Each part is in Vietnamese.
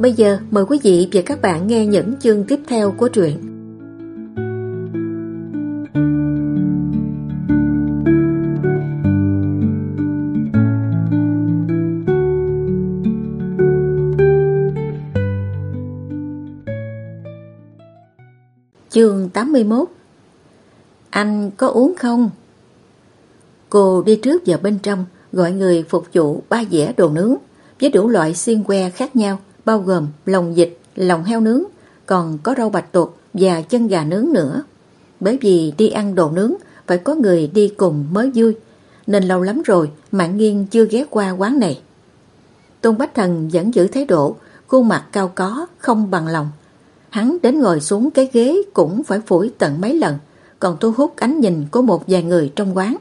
Bây giờ, mời quý vị và các bạn nghe những chương tiếp theo của truyện. Chương 81 Anh có uống không? Cô đi trước vào bên trong, gọi người phục vụ ba dĩa đồ nướng với đủ loại xiên que khác nhau bao gồm lòng vịt, lòng heo nướng, còn có rau bạch tuộc và chân gà nướng nữa. Bởi vì đi ăn đồ nướng phải có người đi cùng mới vui, nên lâu lắm rồi Mạng Nghiên chưa ghé qua quán này. Tôn Bách Thần vẫn giữ thái độ, khuôn mặt cao có, không bằng lòng. Hắn đến ngồi xuống cái ghế cũng phải phủi tận mấy lần, còn thu hút ánh nhìn của một vài người trong quán.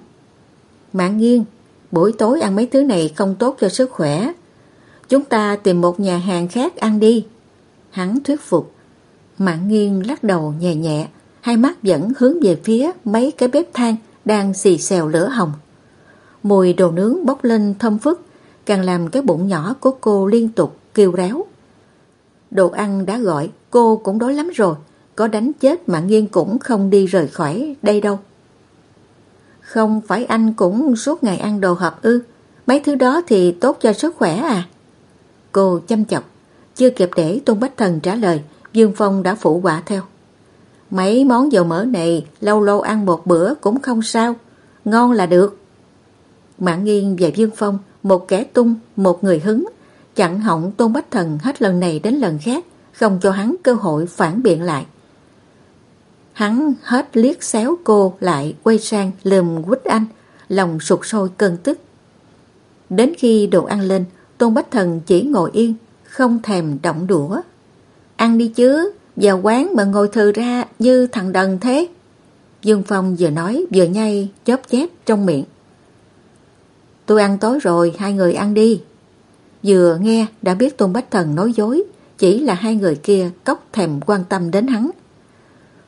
Mạng Nghiên, buổi tối ăn mấy thứ này không tốt cho sức khỏe, Chúng ta tìm một nhà hàng khác ăn đi. Hắn thuyết phục. Mạng nghiêng lắc đầu nhẹ nhẹ, hai mắt vẫn hướng về phía mấy cái bếp than đang xì xèo lửa hồng. Mùi đồ nướng bốc lên thơm phức, càng làm cái bụng nhỏ của cô liên tục kêu réo. Đồ ăn đã gọi, cô cũng đói lắm rồi, có đánh chết Mạng nghiêng cũng không đi rời khỏi đây đâu. Không phải anh cũng suốt ngày ăn đồ hộp ư, mấy thứ đó thì tốt cho sức khỏe à? Cô chăm chọc, chưa kịp để Tôn Bách Thần trả lời, Dương Phong đã phụ quả theo. Mấy món dầu mỡ này lâu lâu ăn một bữa cũng không sao, ngon là được. Mạng nghiêng và Dương Phong, một kẻ tung, một người hứng, chặn họng Tôn Bách Thần hết lần này đến lần khác, không cho hắn cơ hội phản biện lại. Hắn hết liếc xéo cô lại quay sang lườm quýt anh, lòng sụt sôi cơn tức. Đến khi đồ ăn lên, Tôn Bách Thần chỉ ngồi yên, không thèm động đũa. Ăn đi chứ, vào quán mà ngồi thừ ra như thằng đần thế. Dương Phong vừa nói vừa nhai chóp chép trong miệng. Tôi ăn tối rồi, hai người ăn đi. Vừa nghe đã biết Tôn Bách Thần nói dối, chỉ là hai người kia cốc thèm quan tâm đến hắn.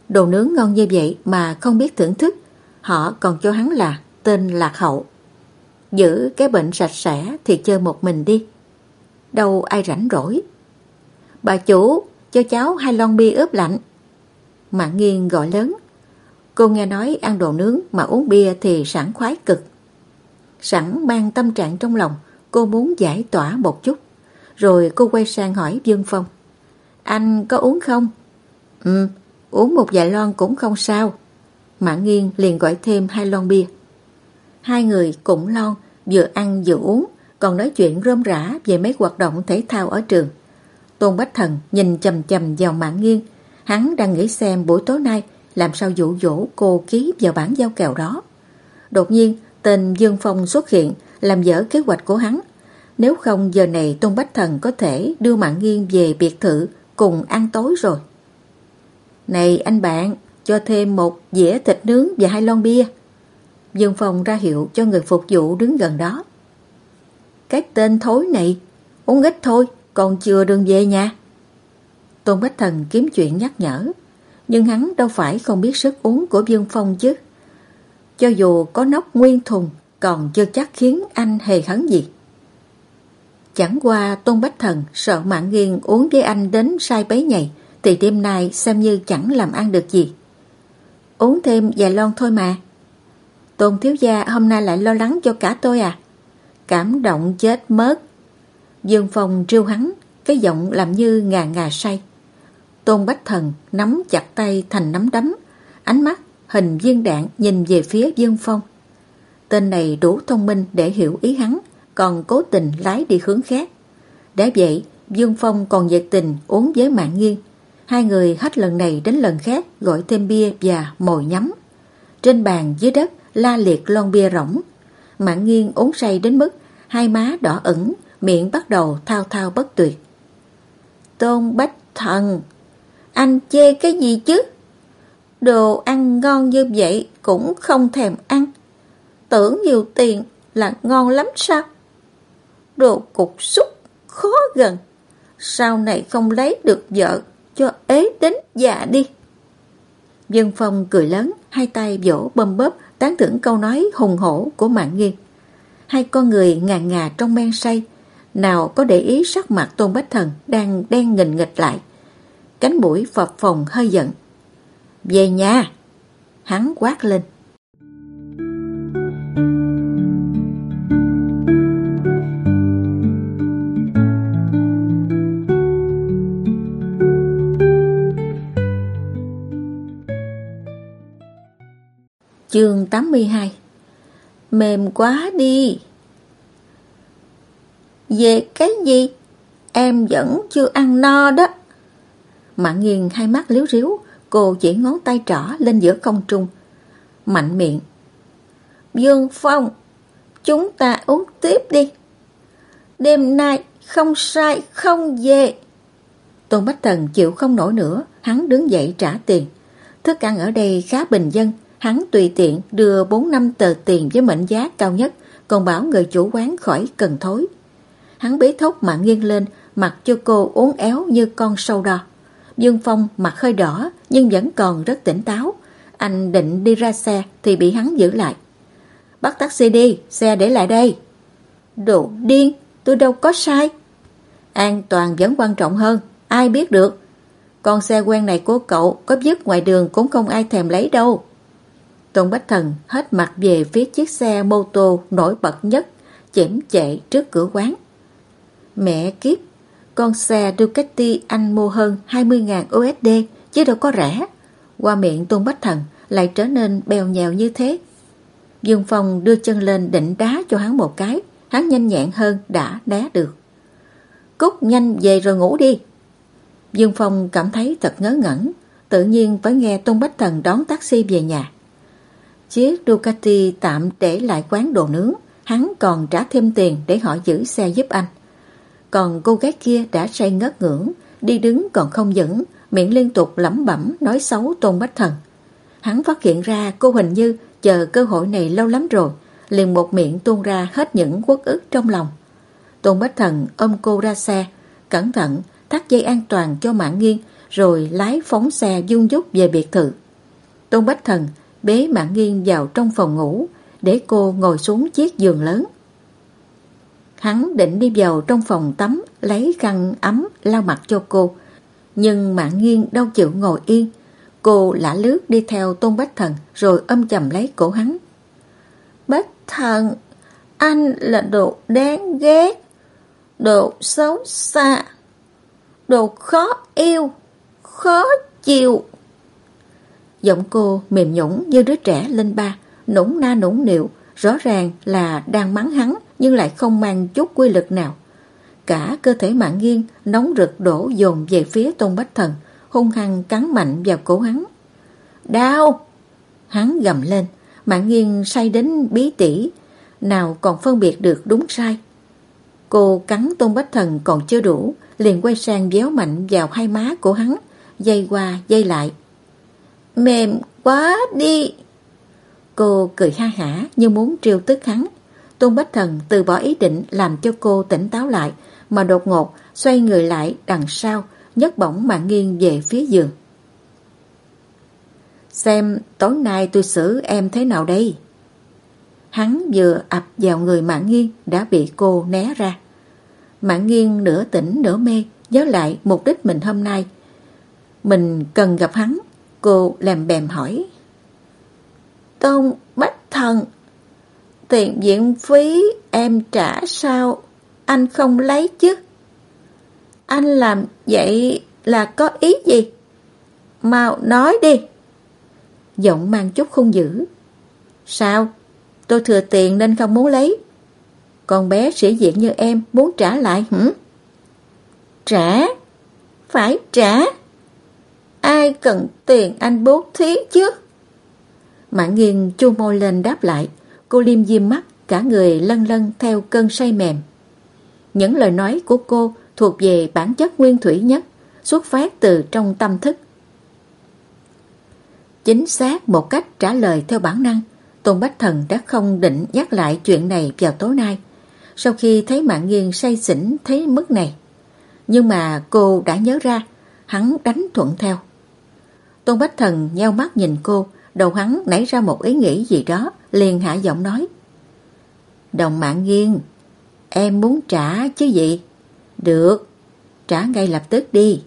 Đồ nướng ngon như vậy mà không biết thưởng thức, họ còn cho hắn là tên Lạc Hậu. Giữ cái bệnh sạch sẽ thì chơi một mình đi. Đâu ai rảnh rỗi. Bà chủ, cho cháu hai lon bia ướp lạnh. Mạng nghiêng gọi lớn. Cô nghe nói ăn đồ nướng mà uống bia thì sẵn khoái cực. Sẵn mang tâm trạng trong lòng, cô muốn giải tỏa một chút. Rồi cô quay sang hỏi Dương Phong. Anh có uống không? Ừ, uống một vài lon cũng không sao. Mạng nghiêng liền gọi thêm hai lon bia. Hai người cũng lon, vừa ăn vừa uống, còn nói chuyện rôm rã về mấy hoạt động thể thao ở trường. Tôn Bách Thần nhìn chầm chầm vào mạng nghiêng, hắn đang nghĩ xem buổi tối nay làm sao dụ dỗ cô ký vào bản giao kèo đó. Đột nhiên, tên Dương Phong xuất hiện, làm dở kế hoạch của hắn. Nếu không giờ này Tôn Bách Thần có thể đưa mạng nghiêng về biệt thự cùng ăn tối rồi. Này anh bạn, cho thêm một dĩa thịt nướng và hai lon bia. Dương Phong ra hiệu cho người phục vụ đứng gần đó. Cái tên thối này, uống ít thôi, còn chưa đường về nhà. Tôn Bách Thần kiếm chuyện nhắc nhở, nhưng hắn đâu phải không biết sức uống của Dương Phong chứ. Cho dù có nóc nguyên thùng, còn chưa chắc khiến anh hề hấn gì. Chẳng qua Tôn Bách Thần sợ mạng nghiêng uống với anh đến sai bấy nhầy, thì đêm nay xem như chẳng làm ăn được gì. Uống thêm vài lon thôi mà. Tôn thiếu gia hôm nay lại lo lắng cho cả tôi à? Cảm động chết mất. Dương Phong triêu hắn, cái giọng làm như ngà ngà say. Tôn Bách Thần nắm chặt tay thành nắm đấm, ánh mắt hình viên đạn nhìn về phía Dương Phong. Tên này đủ thông minh để hiểu ý hắn, còn cố tình lái đi hướng khác. Đã vậy, Dương Phong còn nhiệt tình uống với mạng nghiêng. Hai người hết lần này đến lần khác gọi thêm bia và mồi nhắm. Trên bàn dưới đất la liệt lon bia rỗng. Mạng nghiêng uống say đến mức hai má đỏ ửng, miệng bắt đầu thao thao bất tuyệt. Tôn Bách Thần, Anh chê cái gì chứ? Đồ ăn ngon như vậy cũng không thèm ăn. Tưởng nhiều tiền là ngon lắm sao? Đồ cục xúc, khó gần. Sau này không lấy được vợ, cho ế đến già đi. Dương Phong cười lớn, hai tay vỗ bơm bóp, tán thưởng câu nói hùng hổ của mạng nghiêng. Hai con người ngà ngà trong men say, nào có để ý sắc mặt Tôn Bách Thần đang đen nghình nghịch lại. Cánh mũi phập phồng hơi giận. Về nhà! Hắn quát lên. Chương 82 Mềm quá đi. Về cái gì? Em vẫn chưa ăn no đó. Mạng nghiêng hai mắt liếu riếu Cô chỉ ngón tay trỏ lên giữa không trung. Mạnh miệng. Dương Phong, Chúng ta uống tiếp đi. Đêm nay không sai, không về. Tôn Bách Thần chịu không nổi nữa, Hắn đứng dậy trả tiền. Thức ăn ở đây khá bình dân Hắn tùy tiện đưa 4 năm tờ tiền với mệnh giá cao nhất, còn bảo người chủ quán khỏi cần thối. Hắn bế thốc mà nghiêng lên, mặt cho cô uốn éo như con sâu đo. Dương Phong mặt hơi đỏ nhưng vẫn còn rất tỉnh táo. Anh định đi ra xe thì bị hắn giữ lại. Bắt taxi đi, xe để lại đây. Đồ điên, tôi đâu có sai. An toàn vẫn quan trọng hơn, ai biết được. Con xe quen này của cậu có dứt ngoài đường cũng không ai thèm lấy đâu. Tôn Bách Thần hết mặt về phía chiếc xe mô tô nổi bật nhất, chễm chệ trước cửa quán. Mẹ kiếp, con xe Ducati anh mua hơn 20.000 USD chứ đâu có rẻ. Qua miệng Tôn Bách Thần lại trở nên bèo nhèo như thế. Dương Phong đưa chân lên định đá cho hắn một cái, hắn nhanh nhẹn hơn đã né được. Cút nhanh về rồi ngủ đi. Dương Phong cảm thấy thật ngớ ngẩn, tự nhiên phải nghe Tôn Bách Thần đón taxi về nhà. Chiếc Ducati tạm để lại quán đồ nướng, hắn còn trả thêm tiền để họ giữ xe giúp anh. Còn cô gái kia đã say ngất ngưỡng, đi đứng còn không vững, miệng liên tục lẩm bẩm nói xấu Tôn Bách Thần. Hắn phát hiện ra cô hình như chờ cơ hội này lâu lắm rồi, liền một miệng tuôn ra hết những quốc ức trong lòng. Tôn Bách Thần ôm cô ra xe, cẩn thận thắt dây an toàn cho mạng nghiêng, rồi lái phóng xe dung dút về biệt thự. Tôn Bách Thần bế Mạng Nghiên vào trong phòng ngủ để cô ngồi xuống chiếc giường lớn. Hắn định đi vào trong phòng tắm lấy khăn ấm lau mặt cho cô. Nhưng Mạng Nghiên đâu chịu ngồi yên. Cô lả lướt đi theo Tôn Bách Thần rồi ôm chầm lấy cổ hắn. Bách Thần, anh là đồ đáng ghét, đồ xấu xa, đồ khó yêu, khó chịu. Giọng cô mềm nhũng như đứa trẻ lên ba, nũng na nũng nịu, rõ ràng là đang mắng hắn nhưng lại không mang chút quy lực nào. Cả cơ thể mạng nghiêng nóng rực đổ dồn về phía Tôn Bách Thần, hung hăng cắn mạnh vào cổ hắn. Đau! Hắn gầm lên, mạng nghiêng say đến bí tỉ, nào còn phân biệt được đúng sai. Cô cắn Tôn Bách Thần còn chưa đủ, liền quay sang véo mạnh vào hai má của hắn, dây qua dây lại, Mềm quá đi. Cô cười ha hả như muốn triêu tức hắn. Tôn Bách Thần từ bỏ ý định làm cho cô tỉnh táo lại, mà đột ngột xoay người lại đằng sau, nhấc bổng mà nghiêng về phía giường. Xem, tối nay tôi xử em thế nào đây? Hắn vừa ập vào người mạng nghiêng đã bị cô né ra. Mạng nghiêng nửa tỉnh nửa mê, nhớ lại mục đích mình hôm nay. Mình cần gặp hắn Cô làm bèm hỏi. Tôn Bách Thần, tiền viện phí em trả sao? Anh không lấy chứ? Anh làm vậy là có ý gì? Mau nói đi. Giọng mang chút không dữ. Sao? Tôi thừa tiền nên không muốn lấy. Con bé sĩ diện như em muốn trả lại hử? Trả? Phải trả? Ai cần tiền anh bố thí chứ? Mã nghiêng chu môi lên đáp lại. Cô liêm diêm mắt, cả người lân lân theo cơn say mềm. Những lời nói của cô thuộc về bản chất nguyên thủy nhất, xuất phát từ trong tâm thức. Chính xác một cách trả lời theo bản năng, Tôn Bách Thần đã không định nhắc lại chuyện này vào tối nay. Sau khi thấy mạng nghiêng say xỉn thấy mức này. Nhưng mà cô đã nhớ ra, hắn đánh thuận theo. Tôn Bách Thần nheo mắt nhìn cô, đầu hắn nảy ra một ý nghĩ gì đó, liền hạ giọng nói. Đồng mạng nghiêng, em muốn trả chứ gì? Được, trả ngay lập tức đi.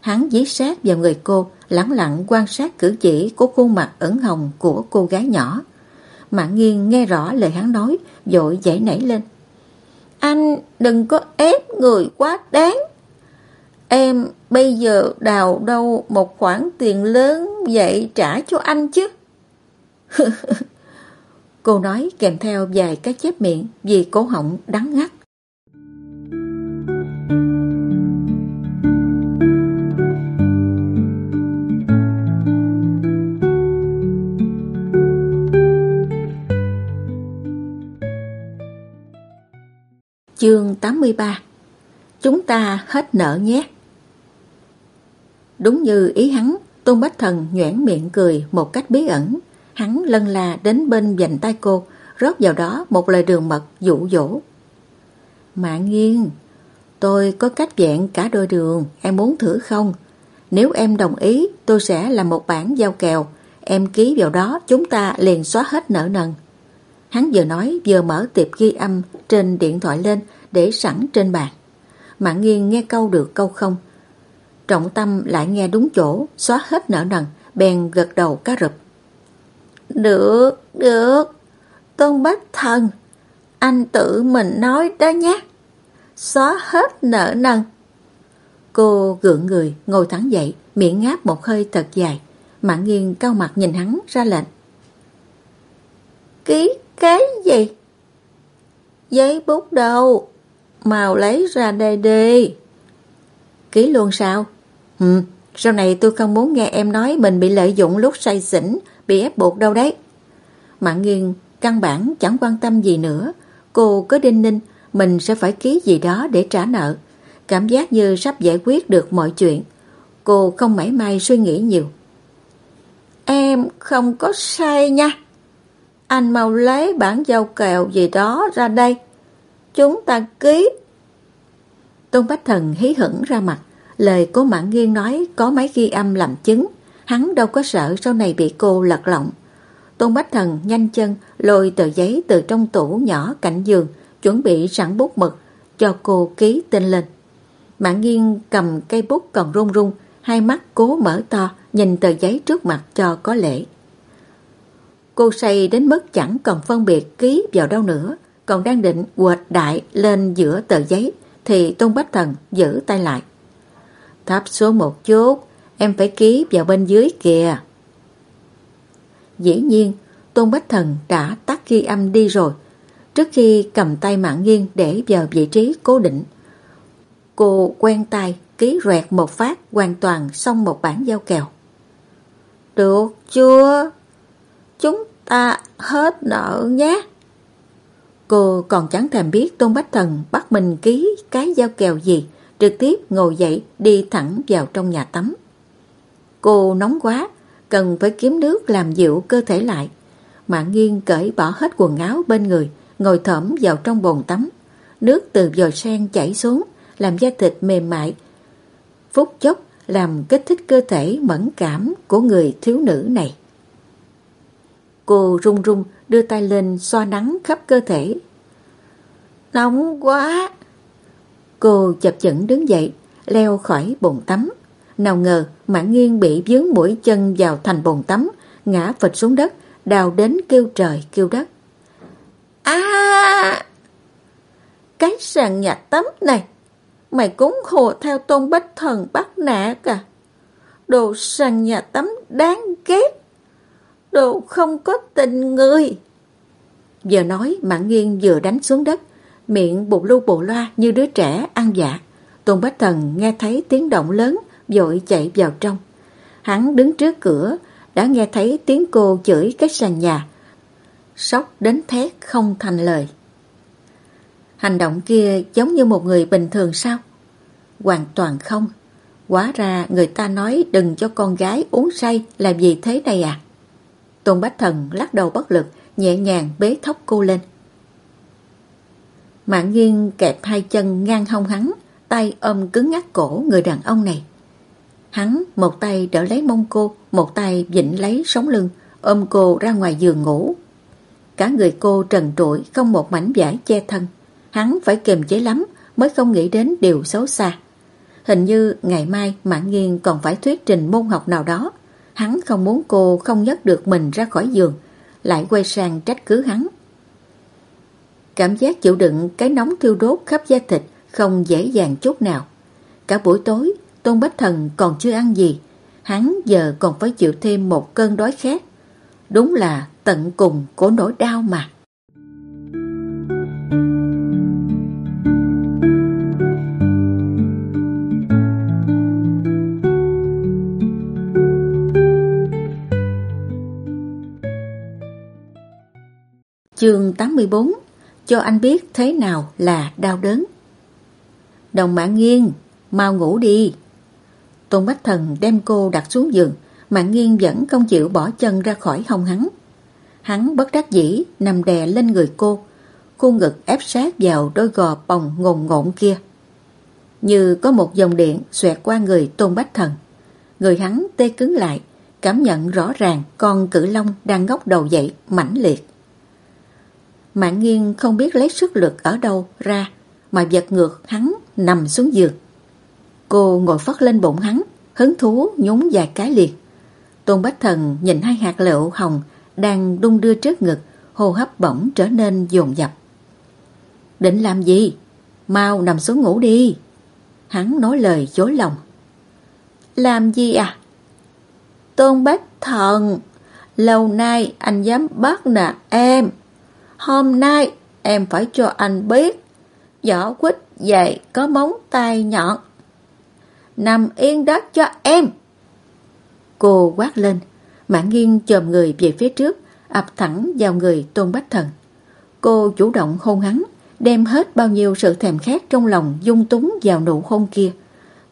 Hắn dí sát vào người cô, lặng lặng quan sát cử chỉ của khuôn mặt ẩn hồng của cô gái nhỏ. Mạng nghiêng nghe rõ lời hắn nói, dội dậy nảy lên. Anh đừng có ép người quá đáng. Em bây giờ đào đâu một khoản tiền lớn vậy trả cho anh chứ? Cô nói kèm theo vài cái chép miệng vì cổ họng đắng ngắt. Chương 83 Chúng ta hết nợ nhé. Đúng như ý hắn, Tôn Bách Thần nhoảng miệng cười một cách bí ẩn. Hắn lân la đến bên dành tay cô, rót vào đó một lời đường mật dụ dỗ. Mạng nghiêng, tôi có cách dạng cả đôi đường, em muốn thử không? Nếu em đồng ý, tôi sẽ làm một bản giao kèo. Em ký vào đó, chúng ta liền xóa hết nợ nần. Hắn vừa nói vừa mở tiệp ghi âm trên điện thoại lên để sẵn trên bàn. Mạng nghiêng nghe câu được câu không. Trọng tâm lại nghe đúng chỗ, xóa hết nợ nần, bèn gật đầu cá rụp. Được, được. Tôn Bách Thần, anh tự mình nói đó nhé. Xóa hết nợ nần. Cô gượng người, ngồi thẳng dậy, miệng ngáp một hơi thật dài. Mạng nghiêng cao mặt nhìn hắn ra lệnh. Ký cái gì? Giấy bút đâu? Màu lấy ra đây đi. Ký luôn sao? Ừ, sau này tôi không muốn nghe em nói mình bị lợi dụng lúc say xỉn, bị ép buộc đâu đấy. Mạng nghiêng căn bản chẳng quan tâm gì nữa. Cô cứ đinh ninh mình sẽ phải ký gì đó để trả nợ. Cảm giác như sắp giải quyết được mọi chuyện. Cô không mảy may suy nghĩ nhiều. Em không có sai nha. Anh mau lấy bản giao kèo gì đó ra đây. Chúng ta ký. Tôn Bách Thần hí hửng ra mặt. Lời cố Mãn nghiêng nói có máy ghi âm làm chứng. Hắn đâu có sợ sau này bị cô lật lọng. Tôn Bách Thần nhanh chân lôi tờ giấy từ trong tủ nhỏ cạnh giường, chuẩn bị sẵn bút mực cho cô ký tên lên. Mãn nghiêng cầm cây bút còn run run, hai mắt cố mở to, nhìn tờ giấy trước mặt cho có lễ. Cô say đến mức chẳng còn phân biệt ký vào đâu nữa, còn đang định quệt đại lên giữa tờ giấy, thì Tôn Bách Thần giữ tay lại. Thấp xuống một chút, em phải ký vào bên dưới kìa. Dĩ nhiên, Tôn Bách Thần đã tắt ghi âm đi rồi, trước khi cầm tay mạng nghiêng để vào vị trí cố định. Cô quen tay ký rẹt một phát hoàn toàn xong một bản giao kèo. Được chưa? Chúng ta hết nợ nhé. Cô còn chẳng thèm biết Tôn Bách Thần bắt mình ký cái giao kèo gì, trực tiếp ngồi dậy đi thẳng vào trong nhà tắm. Cô nóng quá, cần phải kiếm nước làm dịu cơ thể lại. Mạng nghiêng cởi bỏ hết quần áo bên người, ngồi thởm vào trong bồn tắm. Nước từ vòi sen chảy xuống, làm da thịt mềm mại. Phút chốc làm kích thích cơ thể mẫn cảm của người thiếu nữ này. Cô run run đưa tay lên xoa nắng khắp cơ thể. Nóng quá! Cô chập chững đứng dậy, leo khỏi bồn tắm. Nào ngờ Mãn Nghiên bị vướng mũi chân vào thành bồn tắm, ngã phịch xuống đất, đào đến kêu trời kêu đất. À! Cái sàn nhà tắm này, mày cũng hồ theo tôn bách thần bắt nạt cả. Đồ sàn nhà tắm đáng ghét. Đồ không có tình người. Giờ nói Mãn Nghiên vừa đánh xuống đất, miệng bụng lưu bộ loa như đứa trẻ ăn dạ. Tôn Bách Thần nghe thấy tiếng động lớn, vội chạy vào trong. Hắn đứng trước cửa, đã nghe thấy tiếng cô chửi cái sàn nhà. Sốc đến thét không thành lời. Hành động kia giống như một người bình thường sao? Hoàn toàn không. Quá ra người ta nói đừng cho con gái uống say làm gì thế này à? Tôn Bách Thần lắc đầu bất lực, nhẹ nhàng bế thóc cô lên. Mạng nghiêng kẹp hai chân ngang hông hắn, tay ôm cứng ngắt cổ người đàn ông này. Hắn một tay đỡ lấy mông cô, một tay vịnh lấy sống lưng, ôm cô ra ngoài giường ngủ. Cả người cô trần trụi, không một mảnh vải che thân. Hắn phải kiềm chế lắm mới không nghĩ đến điều xấu xa. Hình như ngày mai Mạng Nghiên còn phải thuyết trình môn học nào đó. Hắn không muốn cô không nhấc được mình ra khỏi giường, lại quay sang trách cứ hắn. Cảm giác chịu đựng cái nóng thiêu đốt khắp da thịt không dễ dàng chút nào. Cả buổi tối, Tôn Bách Thần còn chưa ăn gì. Hắn giờ còn phải chịu thêm một cơn đói khát. Đúng là tận cùng của nỗi đau mà. Chương 84 cho anh biết thế nào là đau đớn. Đồng mạng nghiêng, Mau ngủ đi. Tôn Bách Thần đem cô đặt xuống giường Mạng nghiêng vẫn không chịu bỏ chân ra khỏi hông hắn. Hắn bất đắc dĩ Nằm đè lên người cô, Khuôn ngực ép sát vào đôi gò bồng ngồn ngộn kia. Như có một dòng điện xoẹt qua người Tôn Bách Thần. Người hắn tê cứng lại, Cảm nhận rõ ràng con cử long đang ngóc đầu dậy mãnh liệt. Mạng nghiêng không biết lấy sức lực ở đâu ra mà giật ngược hắn nằm xuống giường. Cô ngồi phất lên bụng hắn, hứng thú nhún vài cái liệt. Tôn Bách Thần nhìn hai hạt lựu hồng đang đung đưa trước ngực, hô hấp bỗng trở nên dồn dập. Định làm gì? Mau nằm xuống ngủ đi. Hắn nói lời dối lòng. Làm gì à? Tôn Bách Thần, lâu nay anh dám bắt nạt em. Hôm nay em phải cho anh biết, Vỏ quýt dày có móng tay nhọn. Nằm yên đất cho em. Cô quát lên Mạng nghiêng chồm người về phía trước, ập thẳng vào người Tôn Bách Thần. Cô chủ động hôn hắn, Đem hết bao nhiêu sự thèm khát trong lòng dung túng vào nụ hôn kia.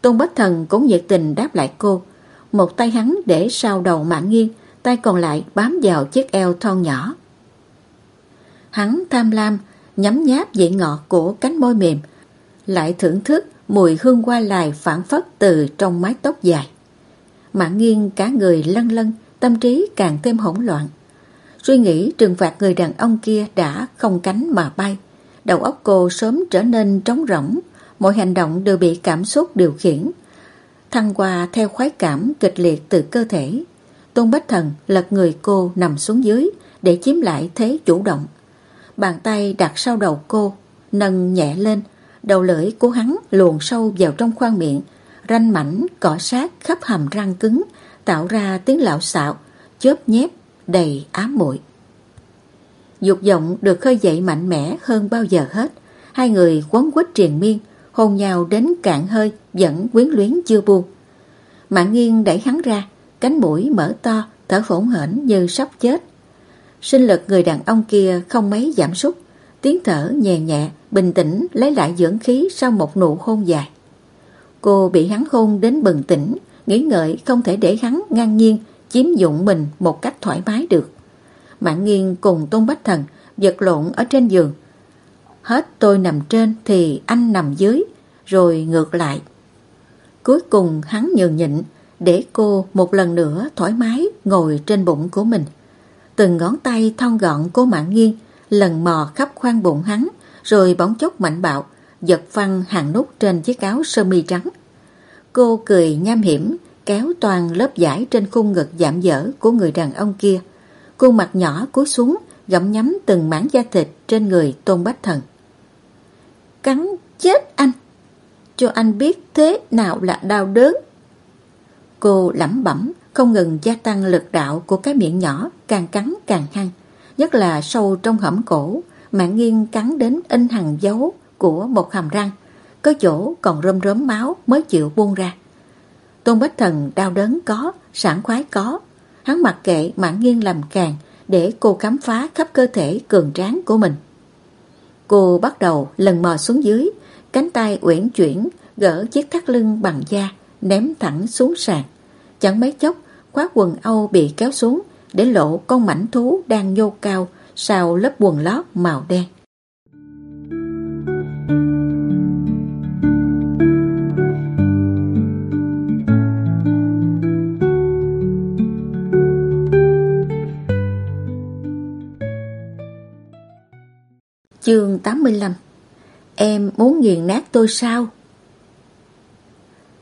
Tôn Bách Thần cũng nhiệt tình đáp lại cô. Một tay hắn để sau đầu mạng nghiêng, Tay còn lại bám vào chiếc eo thon nhỏ. Hắn tham lam, nhấm nháp vị ngọt của cánh môi mềm, lại thưởng thức mùi hương hoa lại phản phất từ trong mái tóc dài. Mạng nghiêng cả người lân lân, tâm trí càng thêm hỗn loạn. Suy nghĩ trừng phạt người đàn ông kia đã không cánh mà bay. Đầu óc cô sớm trở nên trống rỗng, mọi hành động đều bị cảm xúc điều khiển. Thăng qua theo khoái cảm kịch liệt từ cơ thể. Tôn Bách Thần lật người cô nằm xuống dưới để chiếm lại thế chủ động bàn tay đặt sau đầu cô, nâng nhẹ lên, đầu lưỡi của hắn luồn sâu vào trong khoang miệng, ranh mảnh cọ sát khắp hàm răng cứng, tạo ra tiếng lạo xạo, chớp nhép, đầy ám muội. Dục vọng được khơi dậy mạnh mẽ hơn bao giờ hết. Hai người quấn quýt triền miên, hôn nhau đến cạn hơi, vẫn quyến luyến chưa buông. Mạng nghiêng đẩy hắn ra, cánh mũi mở to, thở phổn hển như sắp chết. Sinh lực người đàn ông kia không mấy giảm sút, tiếng thở nhẹ nhẹ, bình tĩnh lấy lại dưỡng khí sau một nụ hôn dài. Cô bị hắn hôn đến bừng tỉnh, nghĩ ngợi không thể để hắn ngang nhiên chiếm dụng mình một cách thoải mái được. Mạng nghiêng cùng Tôn Bách Thần vật lộn ở trên giường. Hết tôi nằm trên thì anh nằm dưới, rồi ngược lại. Cuối cùng hắn nhường nhịn để cô một lần nữa thoải mái ngồi trên bụng của mình. Từng ngón tay thon gọn cô mạng nghiêng, lần mò khắp khoang bụng hắn, rồi bóng chốc mạnh bạo, giật văng hàng nút trên chiếc áo sơ mi trắng. Cô cười nham hiểm, kéo toàn lớp vải trên khung ngực giảm dở của người đàn ông kia. Khuôn mặt nhỏ cúi xuống, gặm nhắm từng mảng da thịt trên người Tôn Bách Thần. Cắn chết anh! Cho anh biết thế nào là đau đớn. Cô lẩm bẩm, không ngừng gia tăng lực đạo của cái miệng nhỏ càng cắn càng hăng, nhất là sâu trong hõm cổ, mạng nghiêng cắn đến in hằng dấu của một hàm răng, có chỗ còn rơm rớm máu mới chịu buông ra. Tôn Bách Thần đau đớn có, sảng khoái có, hắn mặc kệ mạng nghiêng làm càng để cô khám phá khắp cơ thể cường tráng của mình. Cô bắt đầu lần mò xuống dưới, cánh tay uyển chuyển, gỡ chiếc thắt lưng bằng da, ném thẳng xuống sàn. Chẳng mấy chốc, khóa quần Âu bị kéo xuống để lộ con mảnh thú đang nhô cao sau lớp quần lót màu đen. Chương 85 Em muốn nghiền nát tôi sao?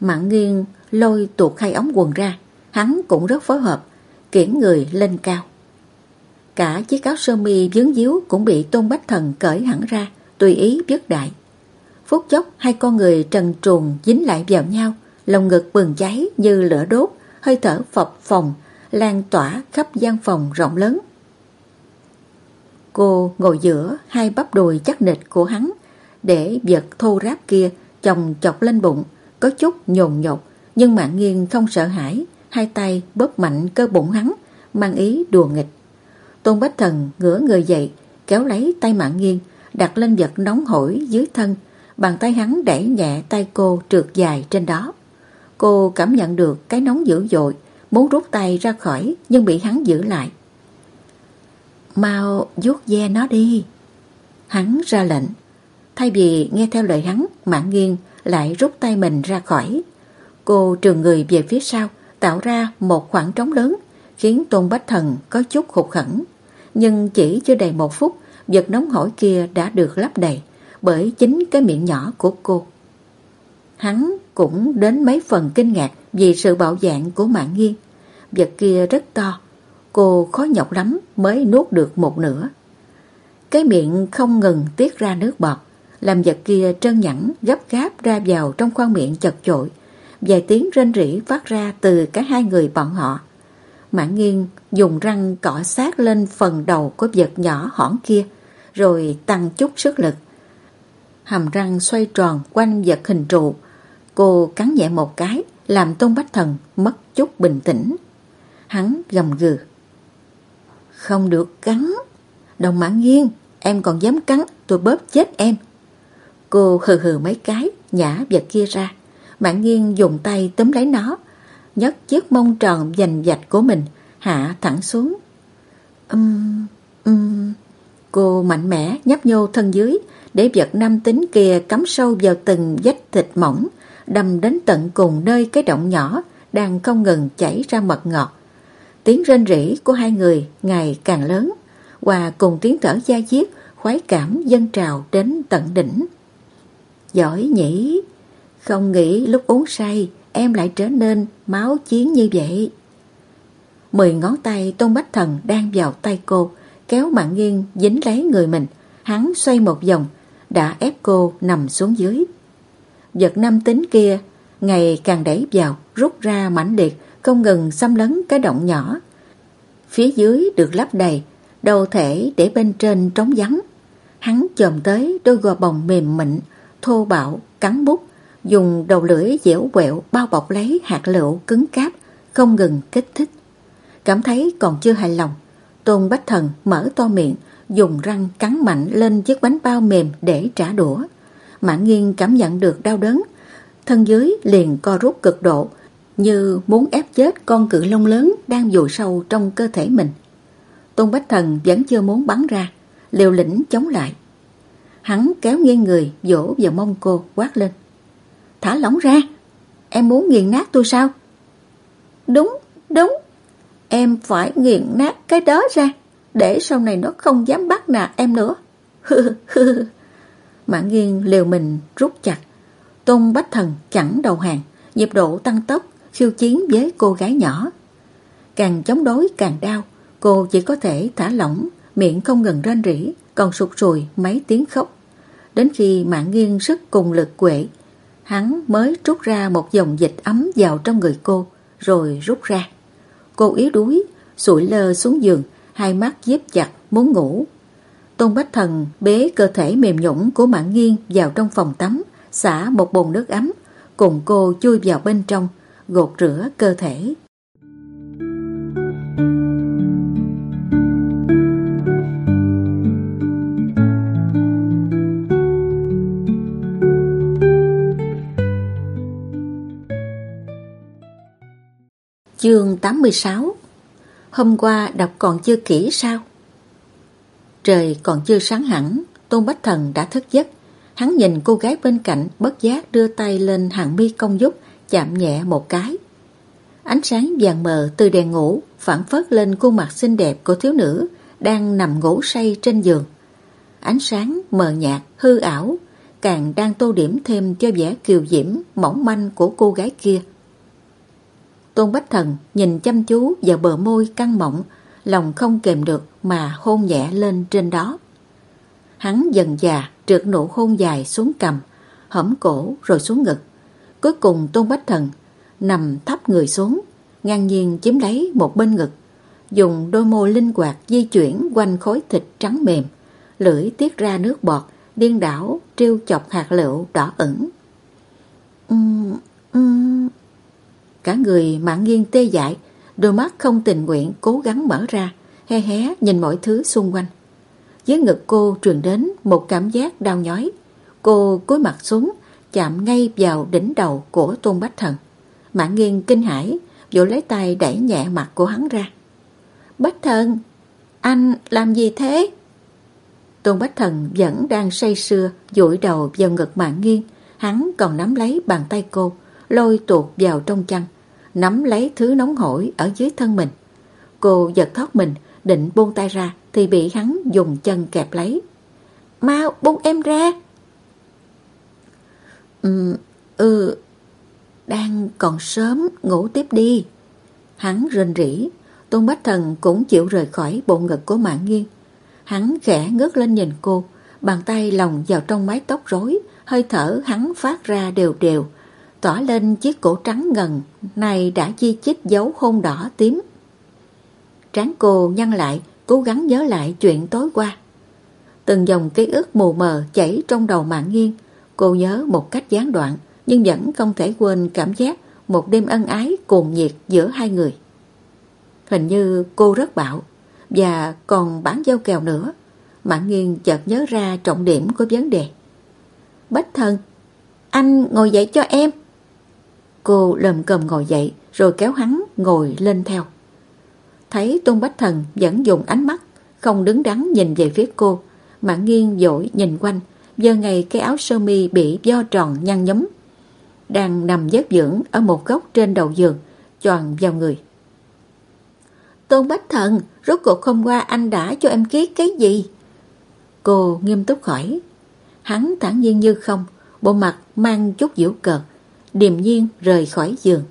Mạng nghiêng lôi tuột hai ống quần ra, hắn cũng rất phối hợp, kiển người lên cao. Cả chiếc áo sơ mi dướng díu cũng bị Tôn Bách Thần cởi hẳn ra, tùy ý vứt đại. Phút chốc hai con người trần truồng dính lại vào nhau, lồng ngực bừng cháy như lửa đốt, hơi thở phập phòng, lan tỏa khắp gian phòng rộng lớn. Cô ngồi giữa hai bắp đùi chắc nịch của hắn, để vật thô ráp kia chồng chọc lên bụng, có chút nhồn nhột, nhưng mạng nghiêng không sợ hãi, hai tay bóp mạnh cơ bụng hắn, mang ý đùa nghịch. Tôn Bách Thần ngửa người dậy, kéo lấy tay mạng nghiêng, đặt lên vật nóng hổi dưới thân, bàn tay hắn đẩy nhẹ tay cô trượt dài trên đó. Cô cảm nhận được cái nóng dữ dội, muốn rút tay ra khỏi nhưng bị hắn giữ lại. Mau vuốt ve nó đi. Hắn ra lệnh. Thay vì nghe theo lời hắn, mạng nghiêng lại rút tay mình ra khỏi. Cô trường người về phía sau, tạo ra một khoảng trống lớn, khiến Tôn Bách Thần có chút hụt khẩn. Nhưng chỉ chưa đầy một phút, vật nóng hổi kia đã được lấp đầy bởi chính cái miệng nhỏ của cô. Hắn cũng đến mấy phần kinh ngạc vì sự bạo dạng của mạng nghiêng. Vật kia rất to, cô khó nhọc lắm mới nuốt được một nửa. Cái miệng không ngừng tiết ra nước bọt, làm vật kia trơn nhẵn gấp gáp ra vào trong khoang miệng chật chội. Vài tiếng rên rỉ phát ra từ cả hai người bọn họ. Mãn nghiêng dùng răng cọ sát lên phần đầu của vật nhỏ hỏn kia, rồi tăng chút sức lực. Hàm răng xoay tròn quanh vật hình trụ. Cô cắn nhẹ một cái, làm Tôn Bách Thần mất chút bình tĩnh. Hắn gầm gừ. Không được cắn. Đồng mãn nghiêng, em còn dám cắn, tôi bóp chết em. Cô hừ hừ mấy cái, nhả vật kia ra. Mạng nghiêng dùng tay túm lấy nó, nhấc chiếc mông tròn dành dạch của mình, hạ thẳng xuống. Ừm, um, um. Cô mạnh mẽ nhấp nhô thân dưới, để vật nam tính kia cắm sâu vào từng vách thịt mỏng, đâm đến tận cùng nơi cái động nhỏ đang không ngừng chảy ra mật ngọt. Tiếng rên rỉ của hai người ngày càng lớn, và cùng tiếng thở da diết, khoái cảm dâng trào đến tận đỉnh. Giỏi nhỉ, không nghĩ lúc uống say em lại trở nên máu chiến như vậy. Mười ngón tay Tôn Bách Thần đang vào tay cô, kéo mạng nghiêng dính lấy người mình. Hắn xoay một vòng, đã ép cô nằm xuống dưới. Vật nam tính kia ngày càng đẩy vào, rút ra mãnh liệt, không ngừng xâm lấn cái động nhỏ. Phía dưới được lắp đầy, đầu thể để bên trên trống vắng. Hắn chồm tới đôi gò bồng mềm mịn, thô bạo, cắn bút, dùng đầu lưỡi dẻo quẹo bao bọc lấy hạt lựu cứng cáp, không ngừng kích thích. Cảm thấy còn chưa hài lòng, Tôn Bách Thần mở to miệng, dùng răng cắn mạnh lên chiếc bánh bao mềm để trả đũa. Mã nghiêng cảm nhận được đau đớn, thân dưới liền co rút cực độ, như muốn ép chết con cự lông lớn đang dùi sâu trong cơ thể mình. Tôn Bách Thần vẫn chưa muốn bắn ra, liều lĩnh chống lại. Hắn kéo nghiêng người, vỗ vào mông cô, quát lên. Thả lỏng ra, em muốn nghiền nát tôi sao? Đúng, đúng, em phải nghiền nát cái đó ra, để sau này nó không dám bắt nạt em nữa. Mạng nghiêng liều mình rút chặt. Tôn Bách Thần chẳng đầu hàng, nhịp độ tăng tốc, khiêu chiến với cô gái nhỏ. Càng chống đối càng đau, cô chỉ có thể thả lỏng, miệng không ngừng rên rỉ, còn sụt sùi mấy tiếng khóc. Đến khi mạng nghiêng sức cùng lực quệ, hắn mới trút ra một dòng dịch ấm vào trong người cô, rồi rút ra. Cô yếu đuối, sụi lơ xuống giường, hai mắt díp chặt, muốn ngủ. Tôn Bách Thần bế cơ thể mềm nhũng của mạng nghiêng vào trong phòng tắm, xả một bồn nước ấm, cùng cô chui vào bên trong, gột rửa cơ thể. Chương 86 Hôm qua đọc còn chưa kỹ sao? Trời còn chưa sáng hẳn, Tôn Bách Thần đã thức giấc. Hắn nhìn cô gái bên cạnh bất giác đưa tay lên hàng mi công dúc, chạm nhẹ một cái. Ánh sáng vàng mờ từ đèn ngủ phản phất lên khuôn mặt xinh đẹp của thiếu nữ đang nằm ngủ say trên giường. Ánh sáng mờ nhạt, hư ảo, càng đang tô điểm thêm cho vẻ kiều diễm, mỏng manh của cô gái kia. Tôn Bách Thần nhìn chăm chú vào bờ môi căng mọng, lòng không kềm được mà hôn nhẹ lên trên đó. Hắn dần già trượt nụ hôn dài xuống cầm, hõm cổ rồi xuống ngực. Cuối cùng Tôn Bách Thần nằm thấp người xuống, ngang nhiên chiếm lấy một bên ngực, dùng đôi môi linh hoạt di chuyển quanh khối thịt trắng mềm, lưỡi tiết ra nước bọt, điên đảo trêu chọc hạt lựu đỏ ửng. Uhm, uhm. Cả người mạng nghiêng tê dại, đôi mắt không tình nguyện cố gắng mở ra, he hé nhìn mọi thứ xung quanh. Dưới ngực cô truyền đến một cảm giác đau nhói. Cô cúi mặt xuống, chạm ngay vào đỉnh đầu của Tôn Bách Thần. Mạng nghiêng kinh hãi, vỗ lấy tay đẩy nhẹ mặt của hắn ra. Bách Thần, anh làm gì thế? Tôn Bách Thần vẫn đang say sưa, dụi đầu vào ngực mạng nghiêng. Hắn còn nắm lấy bàn tay cô, lôi tuột vào trong chăn, nắm lấy thứ nóng hổi ở dưới thân mình. Cô giật thoát mình, định buông tay ra thì bị hắn dùng chân kẹp lấy. Mau buông em ra! Ừ, ừ, đang còn sớm, ngủ tiếp đi. Hắn rên rỉ, Tôn Bách Thần cũng chịu rời khỏi bộ ngực của mạng nghiêng. Hắn khẽ ngước lên nhìn cô, bàn tay lòng vào trong mái tóc rối, hơi thở hắn phát ra đều đều, tỏa lên chiếc cổ trắng ngần, này đã chi chít dấu hôn đỏ tím. Trán cô nhăn lại, cố gắng nhớ lại chuyện tối qua. Từng dòng ký ức mù mờ chảy trong đầu mạng nghiêng, cô nhớ một cách gián đoạn, nhưng vẫn không thể quên cảm giác một đêm ân ái cuồng nhiệt giữa hai người. Hình như cô rất bạo, và còn bán dao kèo nữa. Mạng nghiêng chợt nhớ ra trọng điểm của vấn đề. Bách thân, anh ngồi dậy cho em. Cô lầm cầm ngồi dậy rồi kéo hắn ngồi lên theo. Thấy Tôn Bách Thần vẫn dùng ánh mắt, không đứng đắn nhìn về phía cô. mà nghiêng dội nhìn quanh, giờ ngày cái áo sơ mi bị do tròn nhăn nhấm. Đang nằm giấc dưỡng ở một góc trên đầu giường, tròn vào người. Tôn Bách Thần, rốt cuộc hôm qua anh đã cho em ký cái gì? Cô nghiêm túc hỏi. Hắn thản nhiên như không, bộ mặt mang chút dữ cợt, điềm nhiên rời khỏi giường.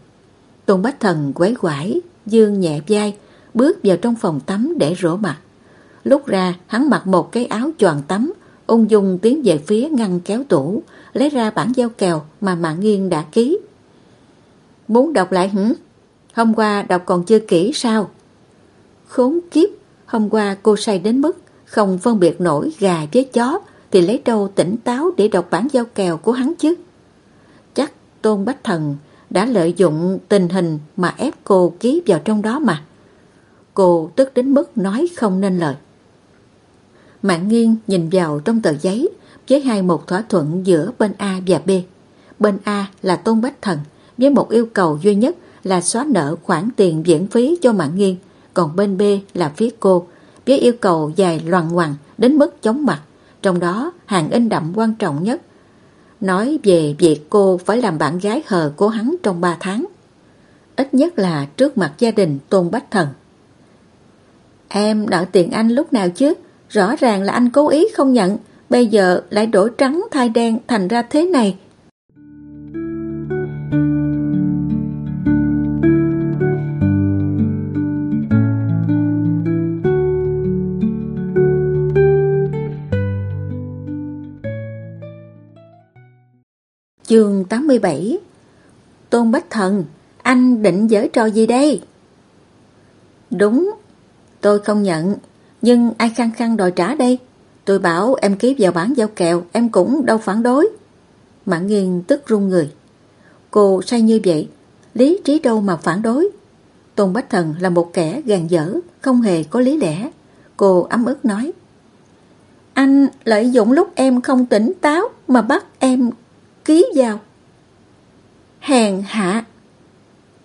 Tôn Bách Thần quấy quải, dương nhẹ vai, bước vào trong phòng tắm để rửa mặt. Lúc ra, hắn mặc một cái áo choàng tắm, ung dung tiến về phía ngăn kéo tủ, lấy ra bản giao kèo mà Mạng Nghiên đã ký. Muốn đọc lại hử? Hôm qua đọc còn chưa kỹ sao? Khốn kiếp, hôm qua cô say đến mức không phân biệt nổi gà với chó thì lấy đâu tỉnh táo để đọc bản giao kèo của hắn chứ. Tôn Bách Thần đã lợi dụng tình hình mà ép cô ký vào trong đó mà. Cô tức đến mức nói không nên lời. Mạng nghiêng nhìn vào trong tờ giấy với hai một thỏa thuận giữa bên A và B. Bên A là Tôn Bách Thần với một yêu cầu duy nhất là xóa nợ khoản tiền viện phí cho Mạng nghiêng còn bên B là phía cô, với yêu cầu dài loàn ngoằn đến mức chóng mặt, trong đó hàng in đậm quan trọng nhất. Nói về việc cô phải làm bạn gái hờ của hắn trong 3 tháng. Ít nhất là trước mặt gia đình Tôn Bách Thần. Em nợ tiền anh lúc nào chứ? Rõ ràng là anh cố ý không nhận, bây giờ lại đổi trắng thay đen thành ra thế này. Chương 87 Tôn Bách Thần, anh định giở trò gì đây? Đúng, tôi không nhận, nhưng ai khăng khăng đòi trả đây? Tôi bảo em ký vào bản giao kèo, em cũng đâu phản đối. Mạng nghiêng tức run người. Cô say như vậy, lý trí đâu mà phản đối. Tôn Bách Thần là một kẻ gàn dở, không hề có lý lẽ. Cô ấm ức nói. Anh lợi dụng lúc em không tỉnh táo mà bắt em ký vào. Hèn hạ.